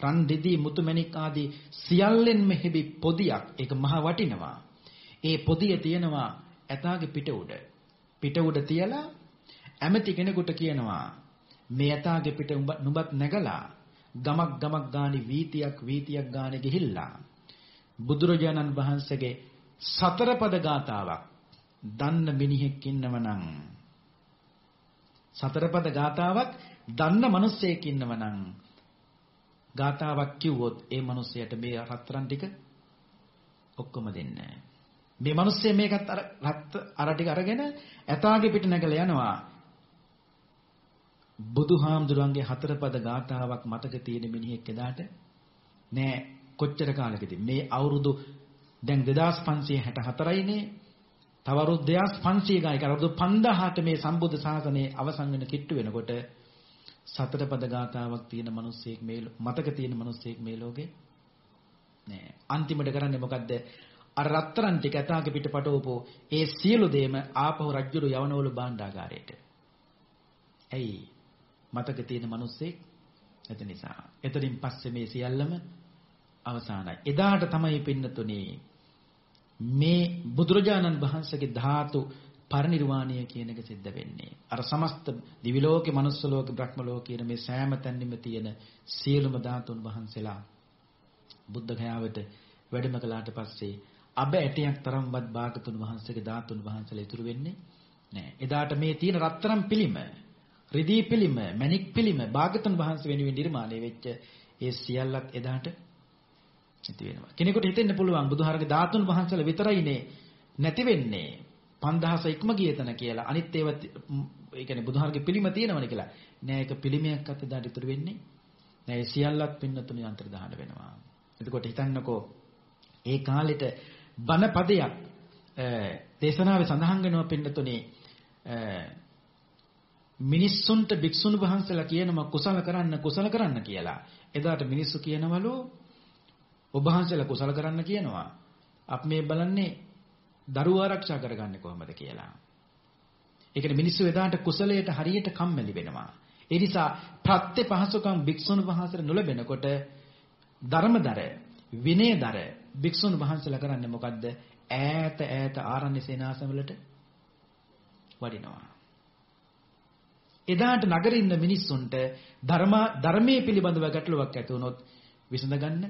රන් දෙදී මුතුමැණික් ආදී සියල්ලෙන් මෙහෙබි පොදියක්. ඒක මහ වටිනවා. ඒ පොදිය තියෙනවා ඇතාගේ පිට උඩ. පිට උඩ තියලා ඇමති කෙනෙකුට කියනවා මේ ඇතාගේ පිට නුඹත් නැගලා ගමක් ගමක් ගානි වීතියක් වීතියක් ගානේ ගිහිල්ලා බුදුරජාණන් වහන්සේගේ සතර පද ගාතාවක් දන්න මිනිහෙක් ඉන්නවනම්. සතර පද ගාතාවක් දන්න මිනිස්සෙක් ඉන්නවනම්. ගාතාවක් කිව්වොත් ඒ මිනිස්සයාට මේ රත්තරන් ටික ඔක්කොම දෙන්නේ. මේ මිනිස්සයා මේකත් අර රත් අර ටික අරගෙන ඇතාගේ පිට නැගලා යනවා. බුදුහාමුදුරන්ගේ හතර පද ගාතාවක් මතක තියෙන මිනිහෙක් එදාට? නෑ. කොච්චර කාලෙකදී? මේ අවුරුදු දැන් 2564යිනේ. තව අවුරුදු 2500 ගායක අවුරුදු 5000ට මේ සම්බුද්ධ ශාසනයේ අවසන් වෙන කිට්ටු වෙනකොට සතර පද ගාතාවක් තියෙන මිනිස්සෙක් මේ මතක තියෙන මිනිස්සෙක් මේ ලෝකේ නෑ. අන්තිමට කරන්නේ මොකද්ද? අර රත්තරන් ටික ඇතාගේ පිටපටවපෝ ඒ සියලු දේම ආපහු රජුරු යවනවලු භාණ්ඩාගාරයට. ඇයි? මතක තියෙන මිනිස්සෙක් එත නිසා. එතනින් පස්සේ මේ සියල්ලම අවසానයි. එදාට තමයි පින්නතුනේ මේ බුදුරජාණන් වහන්සේගේ ධාතු පරිනිර්වාණය කියන එක සිද්ධ වෙන්නේ. අර සමස්ත දිවි ලෝකේ, මනුස්ස ලෝකේ, බ්‍රහ්ම ලෝකේ කියන මේ සෑම තැන්නෙම තියෙන සියලුම ධාතුන් වහන්සේලා බුද්ධ ගයාවට වැඩම කළාට පස්සේ අබ ඇටයක් තරම්වත් භාගතුන් වහන්සේගේ ධාතුන් වහන්සේලා ඉතුරු වෙන්නේ නැහැ. එදාට මේ තියෙන රත්තරන් පිළිම, රිදී පිළිම, මණික් පිළිම භාගතුන් වහන්සේ වෙනුවෙන් නිර්මාණය වෙච්ච ඒ සියල්ලත් එදාට නැති වෙනවා. කෙනෙකුට හිතෙන්න පුළුවන් බුදුහාරගේ ධාතුන් වහන්සේලා විතරයිනේ නැති වෙන්නේ. 5000 ඉක්ම ගියතන කියලා. අනිත් ඒවා ඒ කියන්නේ බුදුහාරගේ පිළිම තියෙනවනේ කියලා. නෑ ඒක පිළිමයක් අත දාට ඉතුරු වෙන්නේ. නෑ ඒ සියල්ලත් පින්නතුනි අන්තර්දාහන වෙනවා. එතකොට හිතන්නකෝ ඒ කාලෙට බණ පදයක් දේශනාවේ සඳහන් වෙනවා පින්නතුනි මිනිස්සුන්ට භික්ෂුන් වහන්සේලා කියනවා කුසල කරන්න කුසල කරන්න කියලා. එදාට මිනිස්සු කියනවලු ඔබ වහන්සේලා කුසල කරන්න කියනවා. අපි මේ බලන්නේ දරුවෝ ආරක්ෂා කරගන්නේ කොහොමද කියලා. ඒ කියන්නේ මිනිස්සු එදාට කුසලයට හරියට කම්මැලි වෙනවා. ඒ නිසා ප්‍රත්‍ය පහසුකම් භික්ෂුන් වහන්සේලා නොලැබෙනකොට ධර්මදර විනයදර භික්ෂුන් වහන්සේලා කරන්නේ මොකද්ද? ඈත ඈත ආරණ්‍ය සේනාසන වලට වඩිනවා. එදාට නගරේ ඉන්න මිනිස්සුන්ට ධර්ම ධර්මයේ පිළිබඳව ගැටලුවක් ඇති වුණොත් විසඳගන්න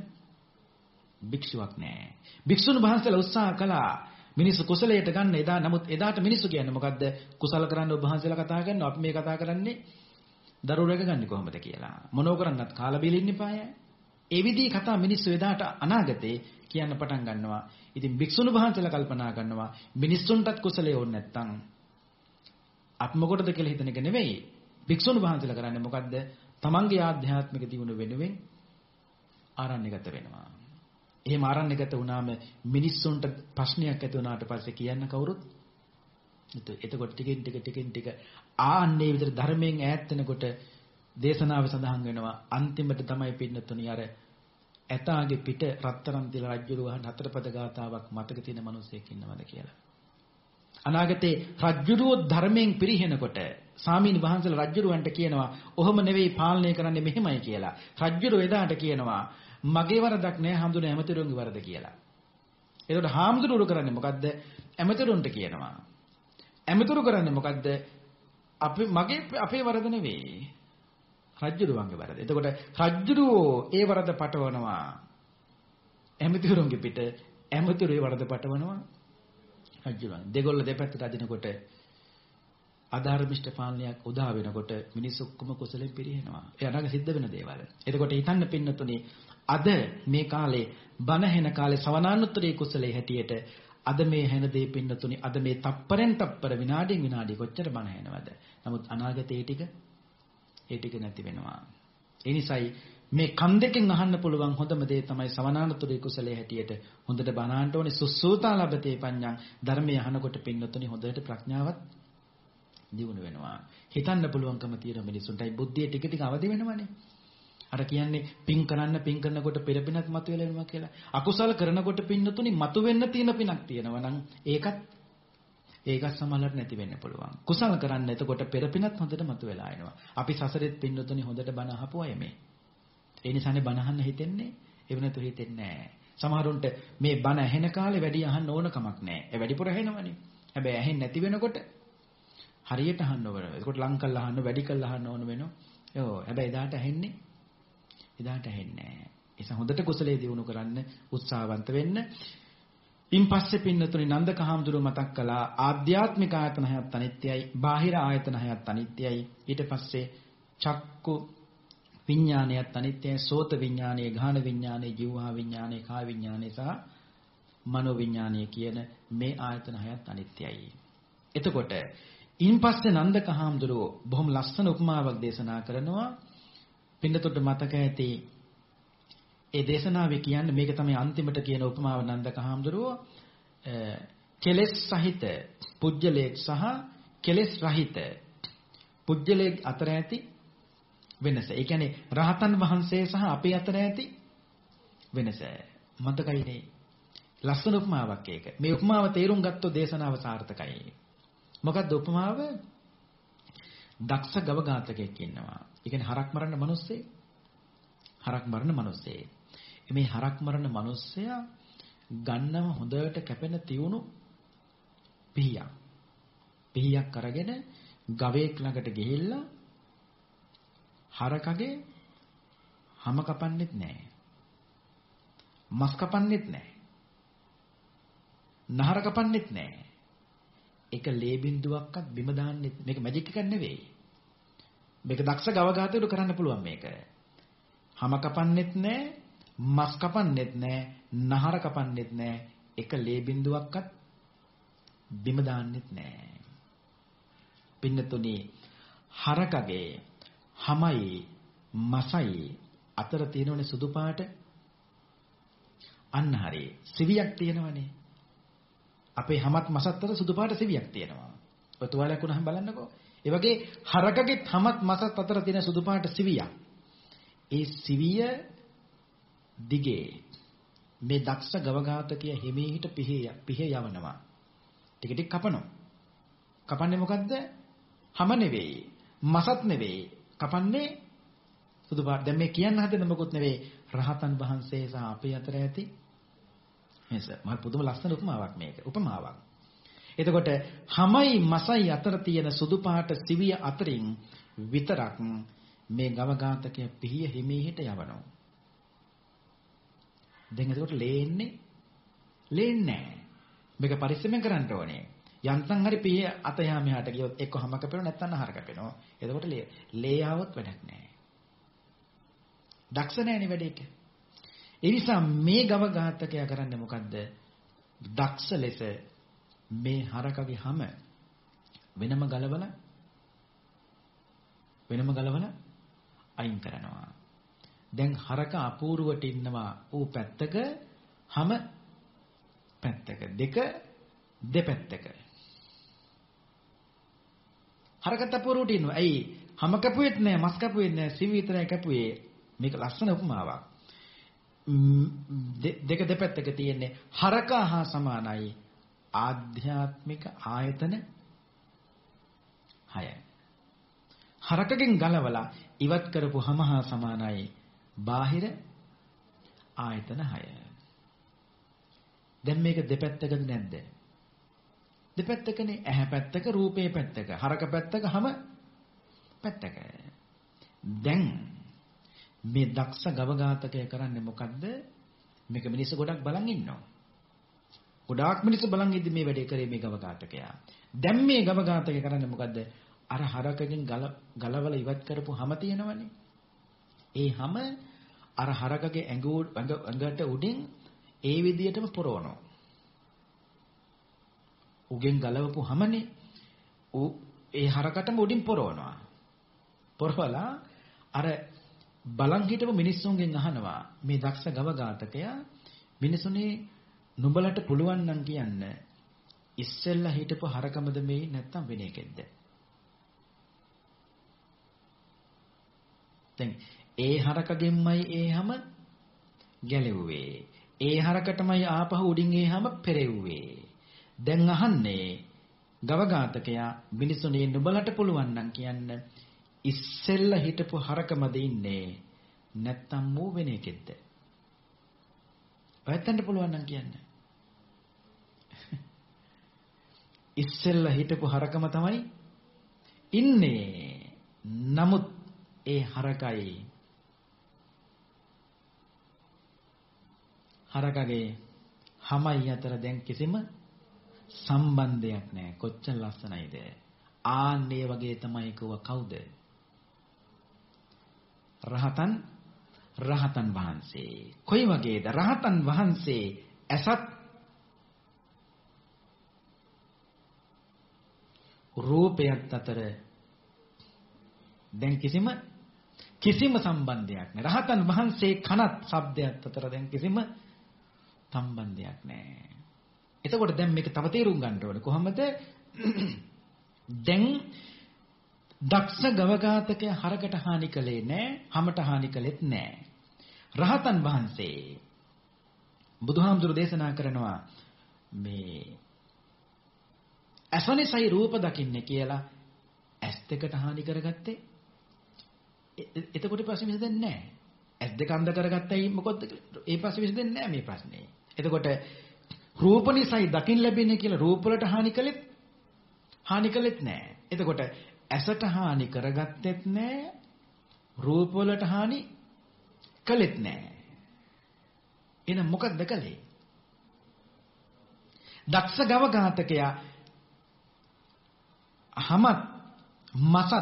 භික්ෂුවක් නැහැ. භික්ෂුන් වහන්සේලා උත්සාහ කළා මිනිස්සු කුසලයට ගන්න එදා නමුත් එදාට මිනිස්සු කියන්නේ මොකද්ද? කුසල කරන්න ඔබ වහන්සේලා කතා කරනවා අපි මේ කතා කරන්නේ දරුවෝ රැකගන්නේ කොහොමද කියලා. මොනෝ කරන්නත් කාලා බීලින්න එපාය. ඒ විදිහේ කතා මිනිස්සු එදාට අනාගතේ කියන්න පටන් ගන්නවා. ඉතින් භික්ෂුන් වහන්සේලා කල්පනා කරනවා මිනිස්සුන්ටත් කුසලයේ ඕනේ නැත්තම් අප මොකටද කියලා හිතන එක නෙවෙයි. භික්ෂුන් වහන්සේලා කරන්නේ මොකද්ද? තමන්ගේ ආධ්‍යාත්මික දියුණුව වෙනුවෙන් ආරණ්‍යගත වෙනවා. එහෙම ආරණ්‍යගත වුණාම මිනිස්සුන්ට ප්‍රශ්නයක් ඇති වුණාට පස්සේ කියන්න කවුරුත් එතකොට ටිකෙන් ටික ටිකෙන් ටික ආන්නේ විදිහට ධර්මයෙන් ඈත් වෙනකොට දේශනාවේ සඳහන් වෙනවා අන්තිමට තමයි පින්නතුනි අර ඇතාගේ පිට රත්තරන් තියලා රජ්ජුරුව හතර පද ගාතාවක් මතක තියෙන මිනිසෙක් ඉන්නවද කියලා. අනාගතේ රජ්ජුරුව ධර්මයෙන් පිරිහෙනකොට සාමීන් වහන්සේලා රජ්ජුරුවන්ට කියනවා ඔහොම නෙවෙයි පාලනය කරන්නේ මෙහෙමයි කියලා. රජ්ජුරුව එදාට කියනවා මගේ වරදක් නෑ හඳුන ඇමතිරුන්ගේ වරද කියලා. එතකොට හාමුදුරුවෝ කරන්නේ මොකද්ද? ඇමතිරුන්ට කියනවා. ඇමතිරු කරන්නේ මොකද්ද? අපේ මගේ අපේ වරද නෙවෙයි. රජ්ජුරුවන්ගේ වරද. එතකොට රජ්ජුරුවෝ ඒ වරද පටවනවා. ඇමතිවරුන්ගේ පිට ඇමතිවරු ඒ වරද පටවනවා. රජ්ජුරුවන්. දෙගොල්ල දෙපැත්තට අදිනකොට අධර්මිෂ්ඨ පාලනයක් උදා වෙනකොට මිනිස් ඔක්කොම කුසලෙන් පිරිනනවා. ඒ අනාගත සිද්ධ වෙන දේවල්. එතකොට හිතන්න පින්නතුනේ අද මේ කාලේ බණ හෙන කාලේ සවනානුත්තරී කුසලයේ හැටියට අද මේ හෙන දේ පින්නතුනේ අද මේ තප්පරෙන් තප්පර විනාඩියෙන් විනාඩි කොච්චර බණ හෙනවද? නමුත් අනාගතයේ ටික ඒ ටික නැති වෙනවා. ඒ නිසායි මේ කන් දෙකෙන් අහන්න පුළුවන් හොඳම දේ තමයි සවනානතුරේ කුසලයේ හැටියට හොඳට බණාන්න ඕනේ සුසූතා ලබතේ පඤ්ඤං ධර්මය අහනකොට පින්නතුනි හොඳට ප්‍රඥාවත් දියුණු වෙනවා. හිතන්න පුළුවන්කම තියෙන මිනිසුන්ටයි බුද්ධිය ටික ටික අවදි වෙනවනේ. අර කියන්නේ පින් කරන්න පින් කරනකොට පෙර පිනක් මතුවෙලා වෙනවා කියලා. අකුසල කරනකොට පින්නතුනි මතුවෙන්න තියෙන පිනක් තියෙනවා නම් ඒකත් ඒකත් සමහරවිට නැති වෙන්න පුළුවන්. කුසල කරන්න එතකොට පෙරපිනත් හොඳට මතුවලා එනවා. අපි සසරෙත් පින්නතුනි හොඳට බණ අහපු අය මේ. ඒ නිසානේ බණ අහන්න හිතෙන්නේ. ඒව නැතු හිතෙන්නේ නැහැ. සමහරුන්ට මේ බණ ඇහෙන කාලේ වැඩි අහන්න ඕන කමක් නැහැ. ඒ වැඩිපුර ඇහෙනවනේ. හැබැයි ඇහෙන්නේ නැති වෙනකොට හරියට අහන්න ඕන. ඒකට ලං කළා අහන්න වැඩි කළා අහන්න ඕන වෙනවා. ඔව්. හැබැයි එදාට ඇහෙන්නේ එදාට ඇහෙන්නේ නැහැ. ඒ නිසා හොඳට කුසලයේ දිනු කරන්න උත්සාහවන්ත වෙන්න. ඉන් පස්සේ පින්නතුනි නන්දක හාමුදුරුව මතක් කළා ආධ්‍යාත්මික ආයතන හයත් අනිත්‍යයි බාහිර ආයතන හයත් අනිත්‍යයි ඊට පස්සේ චක්කු විඥානයත් අනිත්‍යයි සෝත විඥානය ගාහන විඥානය જીවහා විඥානය කාය විඥානය සහ මනෝ විඥානය කියන මේ ආයතන හයත් අනිත්‍යයි එතකොට ඉන් පස්සේ නන්දක හාමුදුරුව බොහොම ලස්සන උපමාවක් දේශනා කරනවා පින්නතොට මතක ඇති ඒ දේශනාවේ කියන්නේ මේක තමයි අන්තිමට කියන උපමාව නන්දක හාමුදුරුවෝ කෙලෙස් සහිත පුජ්‍යලයක් සහ කෙලෙස් රහිත පුජ්‍යලයක් අතර ඇති වෙනස. ඒ කියන්නේ රහතන් වහන්සේ සහ අපේ අතර ඇති වෙනස. මතකයිනේ. ලස්සන උපමාවක් ඒක. මේ උපමාව තේරුම් ගත්තොත් දේශනාව සාර්ථකයි. මොකක්ද උපමාව? දක්ෂ ගව ඝාතකයෙක් ඉන්නවා. ඒ කියන්නේ හරක් මරන මිනිස්සේ හරක් මරන මිනිස්සේ. මේ හරක් මරන මිනිස්සයා ගන්නව හොඳට කැපෙන තියුණු පිහියක්. පිහියක් අරගෙන ගවයෙක් ළඟට ගිහිල්ලා හරකගේ හැම කපන්නෙත් නැහැ. මස් කපන්නෙත් නැහැ. නහර කපන්නෙත් නැහැ. ඒක ලේ බින්දුවක්වත් බිම දාන්නෙත් මේක මැජික් එකක් නෙවෙයි. මේක දක්ෂ ගව ඝාතයට කරන්න පුළුවන් මේක. හැම කපන්නෙත් නැහැ. මස් කපන්නෙත් නැහැ, නහර කපන්නෙත් නැහැ, එක ලේ බින්දුවක්වත් බිම දාන්නෙත් නැහැ. පින්නතුනි හරකගේ හමයි මසයි අතර තියෙනවනේ සුදු පාට අන්න හරි සිවියක් තියෙනවනේ අපේ හැමත් මසත් අතර සුදු පාට සිවියක් තියෙනවා ඔය තුවාලයක් උනහම බලන්නකෝ ඒ වගේ හරකගේ හැමත් මසත් අතර තියෙන සුදු පාට සිවියක් ඒ සිවිය දිගේ මේ දක්ෂ ගවඝාතකය හිමීහිට පිහේ පිහේ යවනවා. ටික ටික කපනවා. කපන්නේ මොකද්ද? හැම නෙවෙයි. මසත් නෙවෙයි. කපන්නේ සුදු පාට. දැන් මේ කියන්න හදන මොකුත් නෙවෙයි. රහතන් වහන්සේ සහ අපේ අතර ඇති මේස. මහ පුදුම ලස්සන උපමාවක් මේක. උපමාවක්. එතකොට හැමයි මසයි අතර තියෙන සුදු පාට සිවිය අතරින් විතරක් මේ ගවඝාතකය පිහිය හිමීහිට යවනවා. දැන් එතකොට ලේන්නේ ලේන්නේ නැහැ. මේක පරිස්සමෙන් කරන්න ඕනේ. යන්තම් හරි පිය අත යා මෙහාට ගියොත් එක්ක හැම කැපෙනවා නැත්නම් නහර කැපෙනවා. එතකොට ලේ ලේ ආවොත් වැඩක් නැහැ. දක්ෂ නැහැනේ වැඩේට. ඒ නිසා මේ ගව ඝාතකයා කරන්නේ මොකද්ද? දක්ෂ ලෙස මේ හරකගේ හැම වෙනම ගලවලා වෙනම ගලවලා අයින් කරනවා. දැන් හරක අපූර්වට ඉන්නවා ඌ පැත්තක හැම පැත්තක දෙක දෙපැත්තක හරක තපුවරට ඉන්නවා. ඇයි? හැම කැපුවෙත් නෑ, මස් කැපුවෙත් නෑ, සිවි විතරයි කැපුවේ. මේක ලස්සන උපමාවක්. දෙක දෙපැත්තක තියෙන්නේ හරක හා සමානයි ආධ්‍යාත්මික ආයතන 6. හරකගෙන් ගලවලා ඉවත් කරපු හැම හා සමානයි බාහිර ආයතන 6. දැන් මේක දෙපැත්තකද නැද්ද? දෙපැත්තකනේ ඇහැ පැත්තක රූපේ පැත්තක හරක පැත්තක හැම පැත්තක. දැන් මේ දක්ෂ ගවඝාතකය කරන්නේ මොකද්ද? මේක මිනිස්සු ගොඩක් බලන් ඉන්නවා. ගොඩාක් මිනිස්සු බලන් ඉද්දි මේ වැඩේ කරේ මේ ගවඝාතකයා. දැන් මේ ගවඝාතකය කරන්නේ මොකද්ද? අර හරකගෙන් ගලවල ඉවත් කරපු හැම තියෙනවනේ. ඒ හැම අර හරකගේ ඇඟට උඩින් ඒ විදියටම පොරවනවා. උගෙන් ගලවපු හැමනේ ඌ ඒ හරකටම උඩින් පොරවනවා. පොරවලා අර බලන් හිටපු මිනිස්සුන්ගෙන් අහනවා මේ දක්ෂ ගව ඝාතකයා මිනිසුනේ නුඹලට පුළුවන් නම් කියන්න ඉස්සෙල්ලා හිටපු හරකමද මේ නැත්තම් වෙන එකෙක්ද දැන් ඒ හරකගෙන්මයි ඒ හැම ගැලෙව්වේ ඒ හරකටමයි ආපහු උඩින් ඒ හැම පෙරෙව්වේ දැන් අහන්නේ ගව ඝාතකයා මිනිසුනේ නුඹලට පුළුවන් නම් කියන්න ඉස්සෙල්ලා හිටපු හරකමද ඉන්නේ නැත්තම් මූ වෙන එකෙක්ද? ඔයත්තන්ට පුළුවන් නම් කියන්න. ඉස්සෙල්ලා හිටපු හරකම තමයි ඉන්නේ. නමුත් ඒ හරකයි හරකගේ හැමයි අතර දැන් කිසිම සම්බන්ධයක් නැහැ. කොච්චර ලස්සනයිද? ආන්නේ වගේ තමයි කව කවුද? රහතන් රහතන් වහන්සේ. කොයි වගේද? රහතන් වහන්සේ ඇසත් රූපයත් අතර දැන් කිසිම කිසිම සම්බන්ධයක් නැහැ. රහතන් වහන්සේ කනත් ශබ්දයක් අතර දැන් කිසිම සම්බන්ධයක් නැහැ. එතකොට දැන් මේක තව තේරුම් ගන්න ඕනේ. කොහොමද? දැන් දක්ෂ ගවඝාතකය හරකට හානි කළේ නැහැ, හැමට හානි කළෙත් නැහැ. රහතන් වහන්සේ බුදුහාමුදුරු දේශනා කරනවා මේ අසනිසයි රූප දකින්නේ කියලා ඇස් දෙකට හානි කරගත්තේ එතකොට ප්‍රශ්නේ විසඳෙන්නේ නැහැ. ඇස් දෙක අන්ධ කරගත්තයි මොකද ඒ ප්‍රශ්නේ විසඳෙන්නේ නැහැ මේ ප්‍රශ්නේ. එතකොට රූප නිසයි දකින් ලැබෙන්නේ කියලා රූප වලට හානි කළෙත් හානි කළෙත් නැහැ. එතකොට ඇසට හානි කරගත්තෙත් නැහැ. රූප වලට හානි කළෙත් නැහැ. එහෙනම් මොකක්ද කළේ? දක්ෂ ගව ඝාතකයා හමත් මසත්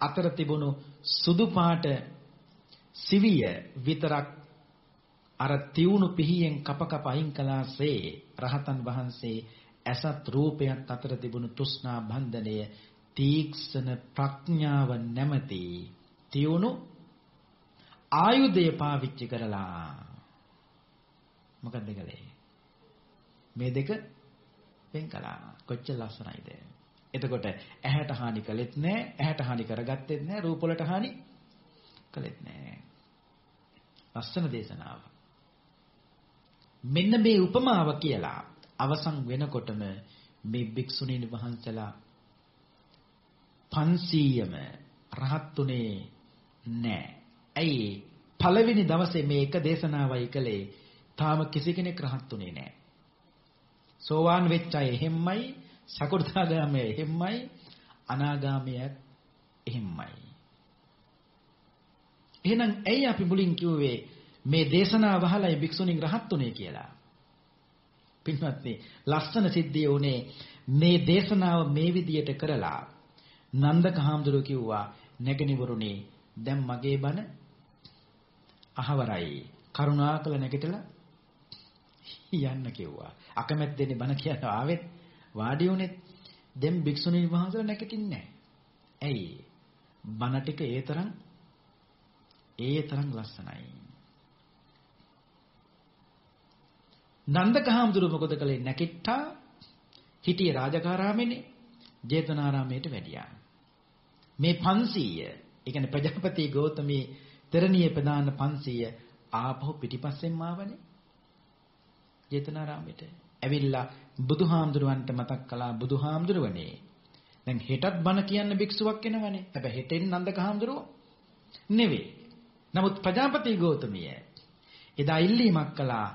අතර තිබුණු සුදු පාට සිවිය විතරක් අර තියුණු පිහියෙන් කප කප අයින් කළාසේ රහතන් වහන්සේ ඇසත් රූපයත් අතර තිබුණු තෘෂ්ණා බන්ධනය තීක්ෂණ ප්‍රඥාව නැමැති තියුණු ආයුධය පාවිච්චි කරලා. මොකක්ද කළේ? මේ දෙක වෙන් කළා. කොච්චර ලස්සනයිද? එතකොට ඇහැට හානි කළෙත් නැහැ ඇහැට හානි කරගත්තෙත් නැහැ රූප වලට හානි කළෙත් නැහැ ලස්සන දේශනාව මෙන්න මේ උපමාව කියලා අවසන් වෙනකොටම මේ භික්ෂුණීන් වහන්සලා 500ම රහත්ුනේ නැහැ. ඇයි පළවෙනි දවසේ මේ එක දේශනාවයි කළේ තාම කිසි කෙනෙක් රහත්ුනේ නැහැ. සෝවාන් වෙච්ච අය එහෙම්මයි, සකෘදාගාමී එහෙම්මයි, අනාගාමියත් එහෙම්මයි. එහෙනම් ඇයි අපි මුලින් කිව්වේ මේ දේශනාව අහලා ඒ භික්ෂුණීන් රහත්ුනේ කියලා? පින්වත්නි, ලස්සන සිද්ධිය උනේ මේ දේශනාව මේ විදියට කරලා නන්දක හාමුදුරුවෝ කිව්වා නැගණිවරුනි දැන් මගේ බණ අහවරයි කරුණාකල නැගිටලා යන්න කිව්වා අකමැත්තෙන් බණ කියන ආවෙත් වාඩි වුණෙත් දැන් භික්ෂුණී වහන්සේලා නැගිටින්නේ ඇයි බණ ටික ඒ තරම් ඒ තරම් ලස්සනයි නන්දක හාමුදුරුවෝ මොකද කළේ නැකිට්ටා හිටියේ රාජකාරාමේනේ ජේතවනාරාමයට වැඩියා මේ 500 ඒ කියන්නේ ප්‍රජාපති ගෞතමී තරණීය ප්‍රදාන 500 ආපහු පිටිපස්සෙන් ආවනේ. ජේතනාරාමෙට. ඇවිල්ලා බුදුහාමුදුරුවන්ට මතක් කළා බුදුහාමුදුරුවනේ. දැන් හෙටත් බණ කියන්න භික්ෂුවක් එනවනේ. හැබැයි හෙටෙන් නන්දකහාමුදුරුවෝ නෙවෙයි. නමුත් ප්‍රජාපති ගෞතමිය එදා ඉල්ලීමක් කළා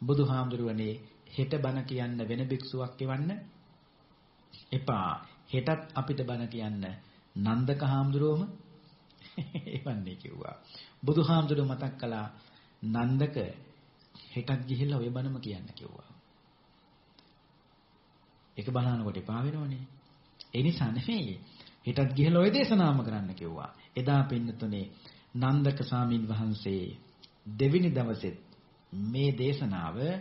බුදුහාමුදුරුවනේ හෙට බණ කියන්න වෙන භික්ෂුවක් එවන්න එපා. හෙටත් අපිට බණ කියන්න නන්දක හාමුදුරුවම එවන්නේ කිව්වා. බුදුහාමුදුරුව මතක් කළා නන්දක හෙටත් ගිහිල්ලා ඔය බණම කියන්න කිව්වා. ඒක බලනකොට එපා වෙනවනේ. ඒ නිසා නෙමෙයි. හෙටත් ගිහිල්ලා ඔය දේශනාම කරන්න කිව්වා. එදා පින්නතුනේ නන්දක සාමින් වහන්සේ දෙවෙනි දවසෙත් මේ දේශනාව ඒ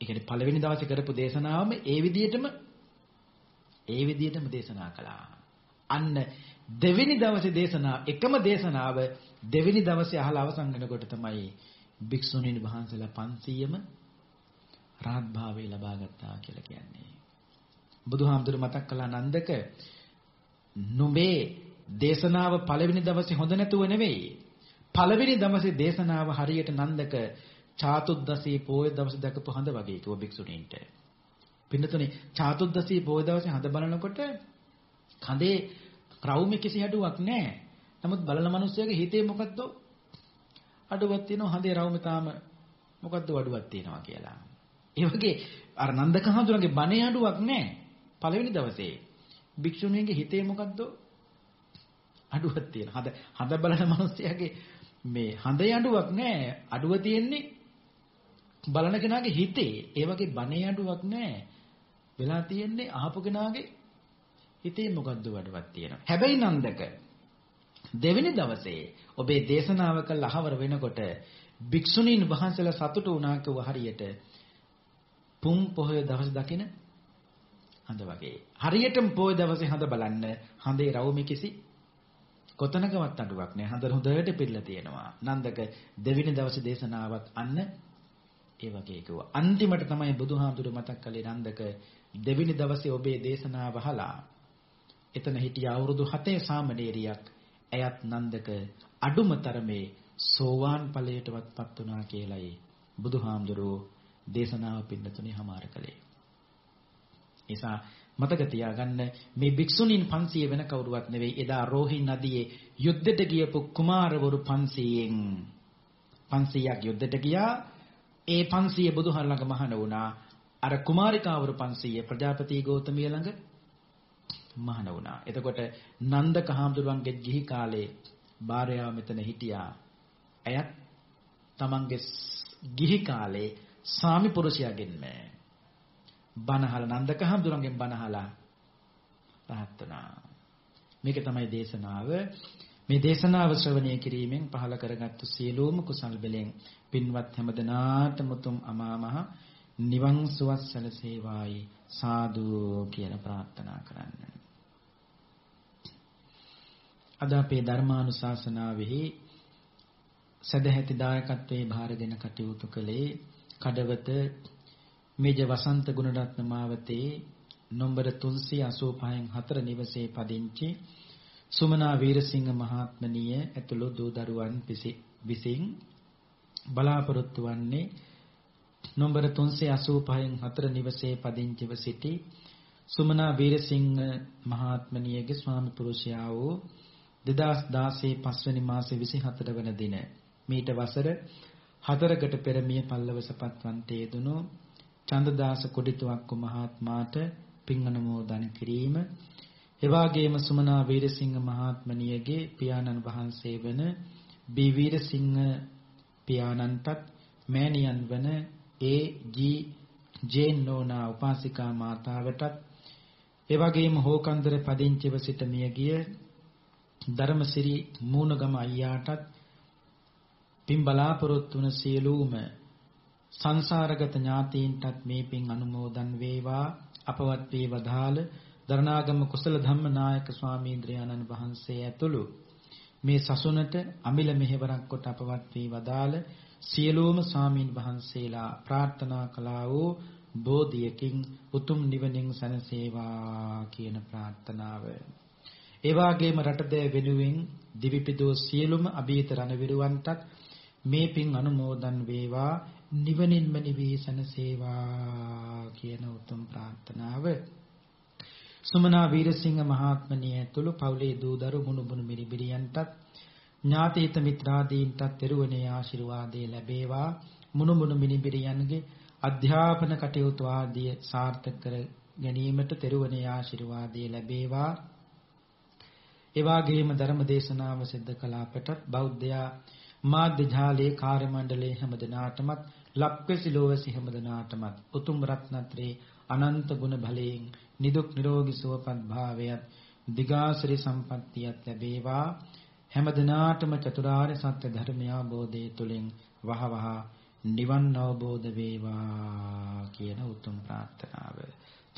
කියන්නේ පළවෙනි දවසේ කරපු දේශනාවම ඒ විදිහටම ඒ විදිහටම දේශනා කළා. අන්න දෙවෙනි දවසේ දේශනා එකම දේශනාව දෙවෙනි දවසේ අහලා අවසන් වෙනකොට තමයි භික්ෂුණීන් වහන්සේලා 500ම රහත් භාවය ලබා ගත්තා කියලා කියන්නේ. බුදුහාමුදුරු මතක් කළා නන්දක නුඹේ දේශනාව පළවෙනි දවසේ හොඳ නැතුව නෙවෙයි. පළවෙනි දවසේ දේශනාව හරියට නන්දක චාතුද්දසී පොය දවසේ දැකපු හඳ වගේ කිව්ව භික්ෂුණීන්ට. පින්නතුනේ චාතුද්දසී පොය දවසේ හඳ බලනකොට කඳේ රවුමේ කිසි හැඩුවක් නැහැ. නමුත් බලන මිනිස්සයාගේ හිතේ මොකද්ද අඩුවක් තියෙනවා හඳේ රවුමේ තාම මොකද්ද අඩුවක් තියෙනවා කියලා. ඒ වගේ අර නන්දක හඳුනගේ බණේ අඩුවක් නැහැ. පළවෙනි දවසේ භික්ෂුණීන්ගේ හිතේ මොකද්ද අඩුවක් තියෙනවා. හඳ හඳ බලන මිනිස්සයාගේ මේ හඳේ අඩුවක් නැහැ. අඩුව තියෙන්නේ බලන කෙනාගේ හිතේ. ඒ වගේ බණේ අඩුවක් නැහැ. වෙලා තියෙන්නේ අහපු කෙනාගේ හිතේ මොකද්ද වඩවත් තියෙනවා. හැබැයි නන්දක දෙවෙනි දවසේ ඔබේ දේශනාව කළ අහවර වෙනකොට භික්ෂුණීන් වහන්සේලා සතුටු වුණා කිව්ව හරියට පුන් පොහොය දවස් දකින හඳ වගේ. හරියටම පොය දවසේ හඳ බලන්න හඳේ රවුමේ කිසි කොතනකවත් අඩුවක් නෑ. හඳ හොඳට පිළිලා තියෙනවා. නන්දක දෙවෙනි දවසේ දේශනාවත් අන්න ඒ වගේ කිව්වා. අන්තිමට තමයි බුදුහාමුදුරු මතක් කළේ නන්දක දෙවෙනි දවසේ ඔබේ දේශනාව අහලා එතන හිටිය අවුරුදු 7 සාමණේරියක් ඇයත් නන්දක අඩුම තරමේ සෝවාන් ඵලයටවත්පත් වුණා කියලයි බුදුහාමුදුරුවෝ දේශනාව පින්නතුනේ හමාර කළේ. නිසා මතක තියාගන්න මේ භික්ෂුණීන් 500 වෙන කවුරුවත් නෙවෙයි එදා රෝහි නදියේ යුද්ධෙට ගියපු කුමාරවරු 500න් 500ක් යුද්ධෙට ගියා ඒ 500 බුදුහන් ළඟ මහාන වුණා අර කුමාරිකාවරු 500 ප්‍රජාපති ගෞතමිය ළඟ මහාන වුණා. එතකොට නන්දක හාමුදුරුවන්ගේ ගිහි කාලේ භාර්යාව මෙතන හිටියා. ඇයත් තමන්ගේ ගිහි කාලේ සාමි පුරුෂයාගෙන්ම බණහල නන්දක හාමුදුරුවන්ගෙන් බණහලා රහත් වුණා. මේක තමයි දේශනාව. මේ දේශනාව ශ්‍රවණය කිරීමෙන් පහල කරගත්තු සියලුම කුසල් බෙලෙන් පින්වත් හැමදෙනාටම උතුම් අමා මහ නිවන් සුවත් සැලසේවායි සාදු කියලා ප්‍රාර්ථනා කරන්න. අද අපේ ධර්මානුශාසනාවෙහි සදැහැති දායකත්වයේ භාරගෙන කටයුතු කළේ කඩවත මේජ වසන්ත ගුණරත්න මාවතේ නම්බර 385න් 4 නිවසේ පදිංචි සුමනා වීරසිංහ මහත්මනිය ඇතුළු දූ දරුවන් විසින් බලාපොරොත්තු වන්නේ නම්බර 385න් 4 නිවසේ පදිංචිව සිටි සුමනා වීරසිංහ මහත්මනියගේ ස්වාමි පුරුෂයා වූ 2016 පස්වෙනි මාසේ 24 වන දින. මීට වසර හතරකට පෙර මිය පල්ලවසපත් යෙදුණු චන්දදාස කොඩිතුවක්කු මහත්මාට පින් අනුමෝදන් කිරීම. එවාගේම සුමනා වීරසිංහ මහත්මනියගේ පියාණන් වහන්සේ වන බී. වීරසිංහ පියාණන්ටත් මෑණියන් වන ඒ ජී ජේන් නෝනා උපාසිකා මාතාවටත් එවැගේම හෝකන්දර පදිංචිව සිට මියගිය ධර්මසිරි මූණගම අයියාටත් පින් බලාපොරොත්තු වන සියලුම සංසාරගත ඥාතීන්ටත් මේ පින් අනුමෝදන් වේවා. අපවත් වේ වදාළ දරණාගම කුසල ධම්මනායක ස්වාමීන්ද්‍රයාණන් වහන්සේ ඇතුළු මේ සසුනට අමිල මෙහෙවරක් කොට අපවත් වී වදාළ සියලුම ස්වාමීන් වහන්සේලා ප්‍රාර්ථනා කළා වූ බෝධියකින් උතුම් නිවනින් සැනසේවා කියන ප්‍රාර්ථනාව. ඒ වාගේම රටදෑ වෙනුවෙන් දිවිපිදෝ සියලුම අභීත රණවිරුවන්ටත් මේ පින් අනුමෝදන් වේවා. නිවනින්ම නිවී සනසේවා කියන උතුම් ප්‍රාර්ථනාව. සුමනා වීරසිංහ මහත්මණිය ඇතුළු පවුලේ දූදරු මුණුබුණු මිරිබිරියන්ටත් ඥාතීත මිත්‍රාදීන්ටත් තෙරුවනේ ආශිර්වාදේ ලැබේවා. මුණුබුණු මිනිබිරියන්ගේ අධ්‍යාපන කටයුතු ආදී සාර්ථක කර ගැනීමට තෙරුවනේ ආශිර්වාදේ ලැබේවා. ඒ වගේම ධර්ම දේශනාව සිද්ධ කළ අපටත් බෞද්ධයා මාධ්‍ය ජාලයේ කාර්ය මණ්ඩලයේ හැමදෙනාටමත් ලක්වැසි ලෝවැසි හැමදෙනාටමත් උතුම් රත්නත්‍රේ අනන්ත ගුණ බලයෙන් නිදුක් නිරෝගී සුවපත් භාවයත් දිගාසිරි සම්පන්නියත් ලැබේවා හැමදෙනාටම චතුරාර්ය සත්‍ය ධර්මය අවබෝධය තුළින් වහවහ නිවන් අවබෝධ වේවා කියන උතුම් ප්‍රාර්ථනාව.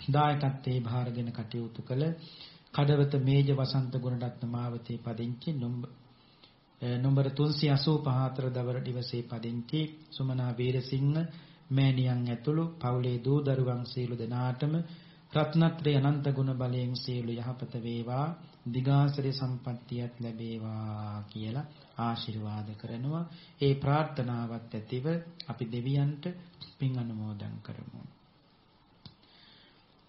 දායකත්වයේ භාරගෙන කටයුතු කළ කඩවත මේජ වසන්ත ගුණරත්න මාවතේ පදිංචි නම්බර 385 අතර දවර දිවසේ පදිංචි සුමනා වීරසිංහ මෑණියන් ඇතුළු පවුලේ දූ දරුවන් සියලු දෙනාටම රත්නත්‍රේ අනන්ත ගුණ බලයෙන් සියලු යහපත වේවා දිගාසරේ සම්පත්තියක් ලැබේවා කියලා ආශිර්වාද කරනවා. ඒ ප්‍රාර්ථනාවත් ඇතිව අපි දෙවියන්ට පින් අනුමෝදන් කරමු.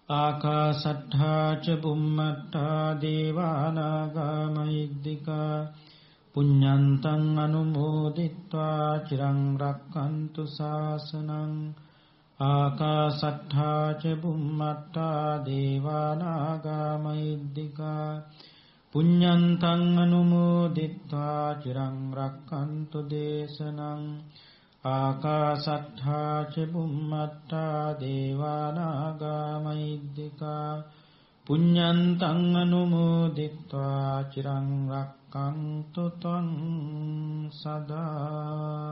ආකාසට්ඨා ච බුම්මට්ඨා දේවානාගා මහිද්దికා පුඤ්ඤන්තං අනුමෝදිත්වා චිරං රක්칸තු සාසනං ආකාසට්ඨා ච බුම්මට්ඨා දේවානාගා මහිද්దికා පුඤ්ඤන්තං අනුමෝදිත්වා චිරං රක්칸තු දේශනං ආකාසට්ඨා ච බුම්මට්ඨා දේවානාගා මහිද්దికා පුඤ්ඤන්තං අනුමෝදිත්වා චිරං රක් රක්කන්තු තං සදා